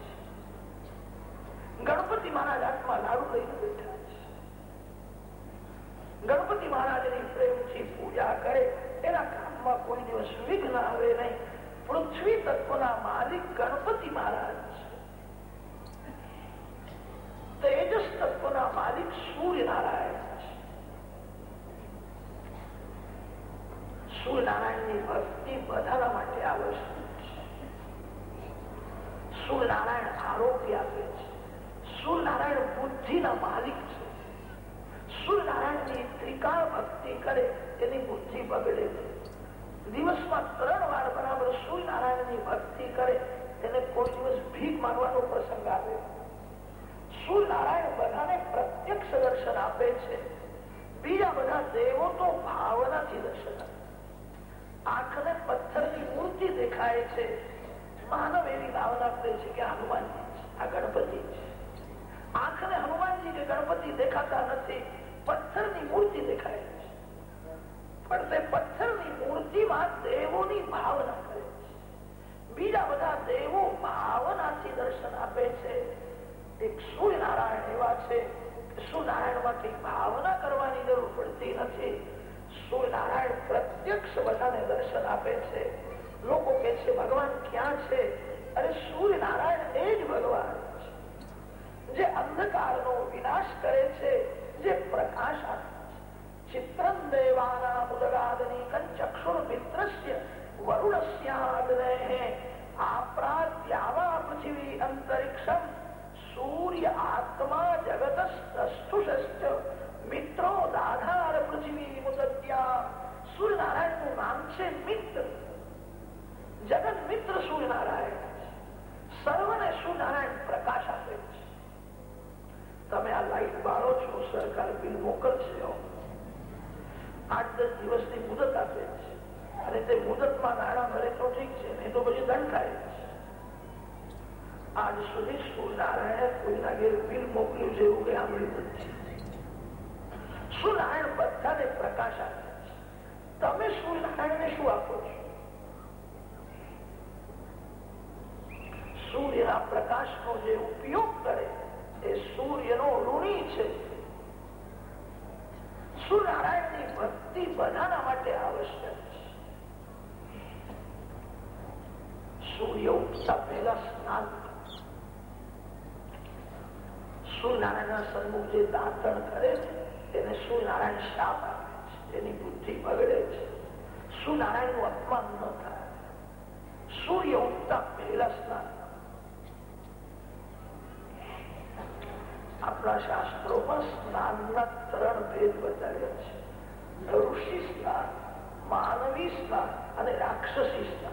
S1: ગણપતિ મહારાજ હાથમાં લાડુ લઈને બેઠા ગણપતિ મહારાજની પ્રેમથી પૂજા કરે, એના કામમાં કોઈ દિવસ વિઘ્ન આવે નહીં. પૃથ્વી તત્વના માલિક ગણપતિ મહારાજ છે. તેજસ તત્વના માલિક સૂર્યનારાયણ છે. સૂર્યનારાયણની ભક્તિ બધાના માટે આવશ્યક છે. સૂર્યનારાયણ આરોગ્ય આપે છે. સૂર્યનારાયણ બુદ્ધિના માલિક છે. સૂર્યનારાયણની ત્રિકાળ ભક્તિ કરે, તેની બુદ્ધિ બગડે દિવસમાં ત્રણ વાર બરાબર સૂર્યનારાયણની ભક્તિ કરે, તેને કોઈ દિવસ ભીખ માંગવાનો પ્રસંગ આવે. સૂર્યનારાયણ બધાને પ્રત્યક્ષ દર્શન આપે છે. બીજા બધા દેવો તો ભાવનાથી દર્શન આપે. આંખને પથ્થરની મૂર્તિ દેખાય છે. માનવ એવી ભાવના કરે છે કે હનુમાનજી છે, આ ગણપતિ છે. આંખને હનુમાનજી કે ગણપતિ દેખાતા નથી. પથ્થરની મૂર્તિ દેખાય છે. પણ તે પથ્થરની મૂર્તિમાં દેવોની ભાવના કરે છે. બીજા બધા દેવો ભાવનાથી દર્શન આપે છે. એક સૂર્યનારાયણ એવા છે સૂર્યનારાયણમાંથી ભાવના કરવાની જરૂર પડતી નથી. સૂર્યનારાયણ પ્રત્યક્ષ બધાને દર્શન આપે છે. લોકો કે છે, ભગવાન ક્યાં છે? અરે, સૂર્યનારાયણ એ જ ભગવાન જે અંધકારનો વિનાશ કરે છે, જે પ્રકાશ આપે છે. ચિત્રમ દેવાના મુદગાદની કંચક્ષુર મિત્રસ્ય વરુણસ્યાગ્ને આપરાત્યાવા અંતરિક્ષમ સૂર્ય આત્મા જગતસ્તુષશ્ચ મિત્રો દાધાર પૃથ્વી મુદત્યા. સૂર્યનારાયણનું નામ છે મિત્ર. જગત મિત્ર સૂર્યનારાયણ. સર્વને સૂર્યનારાયણ પ્રકાશ આપે છે. તમે આ લાઈટ બાળો છો, સરકાર બિલ મોકલશે આઠ દસ દિવસની મુદત આપે છે. અને તે મુદતમાં નાણાં ભરે તો ઠીક છે, નહીં તો પછી દંડ થાય છે. આજ સુધી સૂર્યનારાયણે કોઈના ઘેર બિલ મોકલ્યું છે એવું કઈ સાંભળ્યું નથી. સૂર્યનારાયણ બધાને પ્રકાશ આપે છે. તમે સૂર્યનારાયણને શું આપો છો? સૂર્યના પ્રકાશનો જે ઉપયોગ કરે એ સૂર્યનો ઋણી છે. સૂર્યનારાયણની ભક્તિ બધાના માટે આવશ્યક છે. સૂર્ય ઉગતા પહેલા સ્નાન સૂર્યનારાયણના સન્મુખ જે દાંતણ કરે છે, તેને સૂર્યનારાયણ શાપ આપે છે. તેની બુદ્ધિ બગડે છે. સૂર્યનારાયણનું અપમાન ન થાય. સૂર્ય ઉગતા પહેલા સ્નાન આપણા શાસ્ત્રોમાં સ્નાનના ત્રણ ભેદ બતાવ્યા છે. ઋષિ સ્નાન, માનવી સ્નાન અને રાક્ષસી સ્નાન.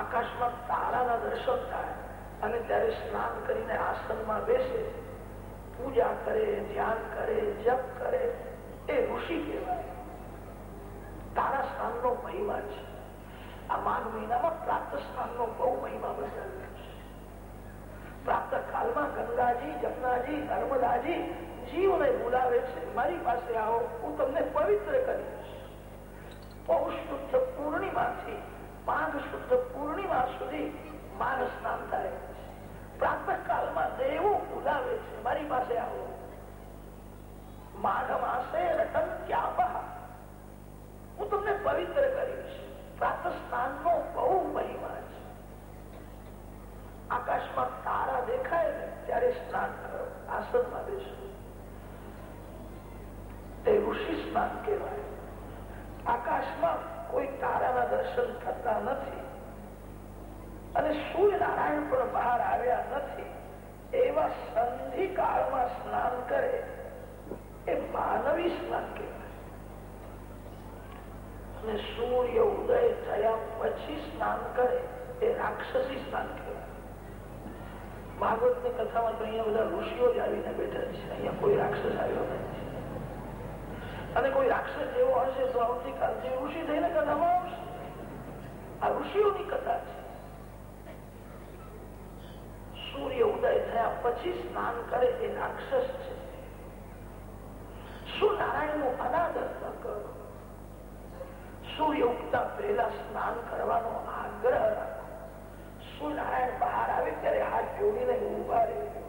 S1: આકાશમાં તારાના દર્શન થાય અને ત્યારે સ્નાન કરીને આસનમાં બેસે. પૂજા કરે, ધ્યાન કરે, જપ કરે, એ ઋષિ કહેવાય. તારા સ્નાનનો મહિમા છે. આ માનવીનામાં પ્રાપ્ત સ્નાનનો બહુ મહિમા બતાવ્યો. પ્રાપ્ત કાલમાં ગંગાજી, જમનાજી, નર્મદાજી જીવને બોલાવે છે. મારી પાસે આવો, હું તમને પવિત્ર કરીશ. પૌષ શુદ્ધ પૂર્ણિમાથી માઘ શુદ્ધ પૂર્ણિમા સુધી માન સ્નાન થાય પ્રાતઃ કાલમાં દેવો બોલાવે છે. મારી પાસે આવો. માઘ માસે રટન ક્યાપા હું તમને પવિત્ર કરીશ. પ્રાતઃ સ્નાનનો બહુ મહિમા આકાશમાં તારા દેખાય ને, ત્યારે સ્નાન કરો, આસનમાં બેસો. તે ઋષિ સ્નાન કહેવાય. આકાશમાં કોઈ તારાના દર્શન થતા નથી અને સૂર્યનારાયણ પણ બહાર આવ્યા નથી. એવા સંધિ કાળમાં સ્નાન કરે એ માનવી સ્નાન કહેવાય. અને સૂર્ય ઉદય થયા પછી સ્નાન કરે એ રાક્ષસી સ્નાન કહેવાય. ભાગવતની કથામાં તો અહીંયા બધા ઋષિઓ જ આવીને બેઠા છે. અહીંયા કોઈ રાક્ષસ આવ્યો નથી. અને કોઈ રાક્ષસ જેવો હશે તો આવતીકાલથી ઋષિ થઈને કથામાં આવશે. આ ઋષિઓની કથા છે. સૂર્ય ઉદય થયા પછી સ્નાન કરે એ રાક્ષસ છે. શું નારાયણનું અનાદર ન કરો. સૂર્ય ઉગતા પહેલા સ્નાન કરવાનો આગ્રહ રાખો. સૂર્યનારાયણ બહાર આવે ત્યારે હાથ જોડીને ઊભા રહેજો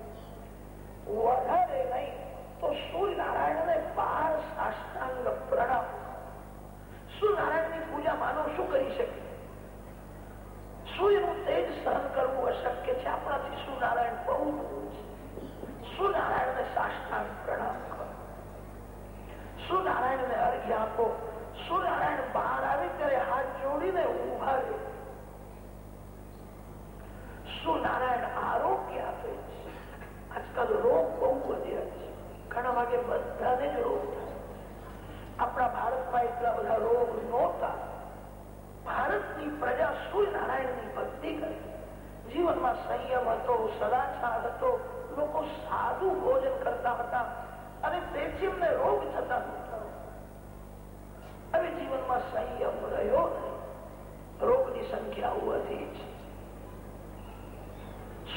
S1: વધારે નહીં તો સૂર્યનારાયણ ને બાર સાષ્ટાંગ પ્રણામ સૂર્યનારાયણની પૂજા માનવ શું કરી શકે સૂર્યનું તેજ સહન કરવું અશક્ય છે આપણાથી સૂર્યનારાયણ બહુ દૂર છે સૂર્યનારાયણ ને સાષ્ટાંગ પ્રણામ કરો સૂર્યનારાયણ ને અર્ઘ્ય આપો સૂર્યનારાયણ બહાર આવે ત્યારે હાથ જોડીને ઊભા રહે સૂર્યનારાયણ આરોગ્ય આપે છે. આજકાલ રોગ બહુ વધ્યા છે. ઘણા ભાગે બધાને જ રોગ થાય. આપણા ભારતમાં એટલા બધા રોગ નહોતા. ભારતની પ્રજા સૂર્યનારાયણની ભક્તિ કરી. જીવનમાં સંયમ હતો, સદાચાર હતો. લોકો સાદું ભોજન કરતા હતા અને તેથી એમને રોગ થતા નહોતા. હવે જીવનમાં સંયમ રહ્યો રોગની સંખ્યા વધી છે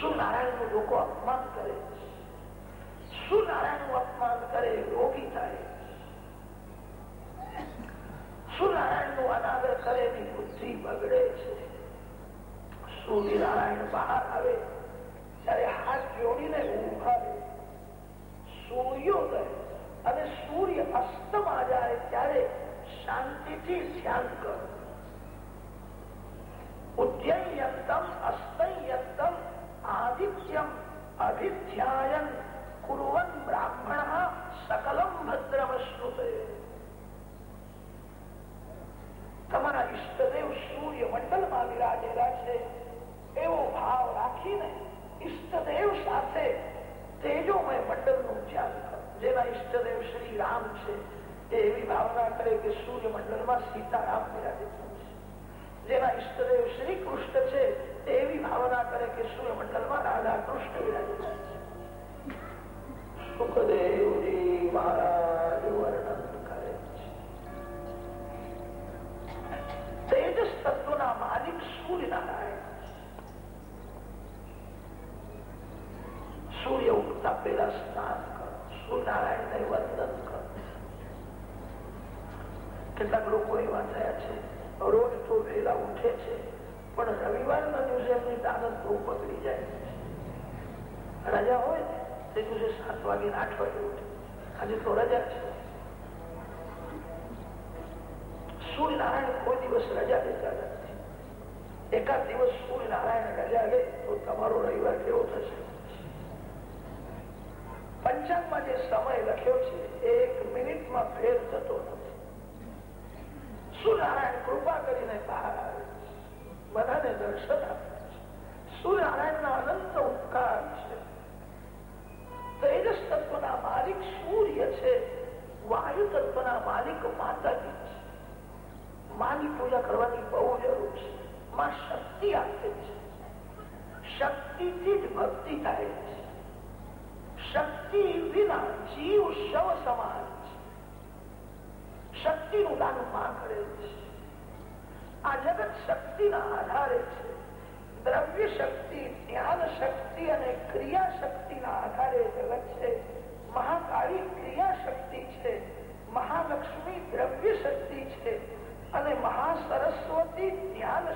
S1: સૂર્યનારાયણનું લોકો અપમાન કરે. શું સૂર્યનારાયણનું અપમાન કરે, રોગી થાય. સૂર્યનારાયણનું અનાદર કરે એની બુદ્ધિ બગડે છે. સૂર્યનારાયણ બહાર આવે, ત્યારે હાથ જોડીને ઉભાવે સૂર્યોદય અને સૂર્ય અસ્તમાં જાય ત્યારે શાંતિથી ધ્યાન કરો. ઉદ્યયંતમ અસ્તયંતમ આદિત્યમ અભિધ્યાયન કુરવન બ્રાહ્મણ સકલમ ભદ્રમશ્રુતે તમારા ઈષ્ટદેવ સૂર્ય મંડળમાં વિરાજેલા છે એવો ભાવ રાખીને ઈષ્ટદેવ સાથે તેજોમય મંડળનું ધ્યાન કરો જેના ઈષ્ટદેવ શ્રી રામ છે એ એવી ભાવના કરે કે સૂર્ય મંડળમાં સીતારામ વિરાજિત છે જેના ઈષ્ટદેવ શ્રી કૃષ્ણ છે એવી ભાવના કરે કે સૂર્ય મંડળમાં રાધા કૃષ્ણ વિરાજ સુખદેવજી મહારાજ વર્ણન કરે છે. તેજસ તત્વના માલિક સૂર્યનારાયણ પેલા સ્નાન કરો. સૂર્યનારાયણ ને વંદન કરો. કેટલાક લોકો એવા થયા છે, રોજ તો વેલા ઉઠે છે. પણ રવિવારના દિવસે એમની તાકાત બહુ પકડી જાય. રજા હોય, તે દિવસે સાત વાગે આઠ વાગે ઉઠે. આજે તો રજા છે. સૂર્યનારાયણ કોઈ દિવસ રજા દેતા નથી. એકાદ દિવસ સૂર્યનારાયણ રજા લે તો તમારો રવિવાર કેવો થશે? પંચાંગમાં જે સમય લખ્યો છે, એ એક મિનિટમાં ફેર થતો નથી. સૂર્યનારાયણ કૃપા કરીને બહાર આવે. બધાને દર્શન આપે કરવાની બહુ જરૂર છે. માં શક્તિ આપે છે. શક્તિથી જ ભક્તિ થાય છે. શક્તિ વિના જીવ શવ સમાન છે. શક્તિનું દાનમાં કરે છે. આ જગત શક્તિના આધારે છે. દ્રવ્ય શક્તિ, જ્ઞાન શક્તિ અને ક્રિયા શક્તિના આધારે જગત છે મહાકાળી ક્રિયા શક્તિ છે. મહાલક્ષ્મી દ્રવ્ય શક્તિ છે. અને મહા સરસ્વતી જ્ઞાન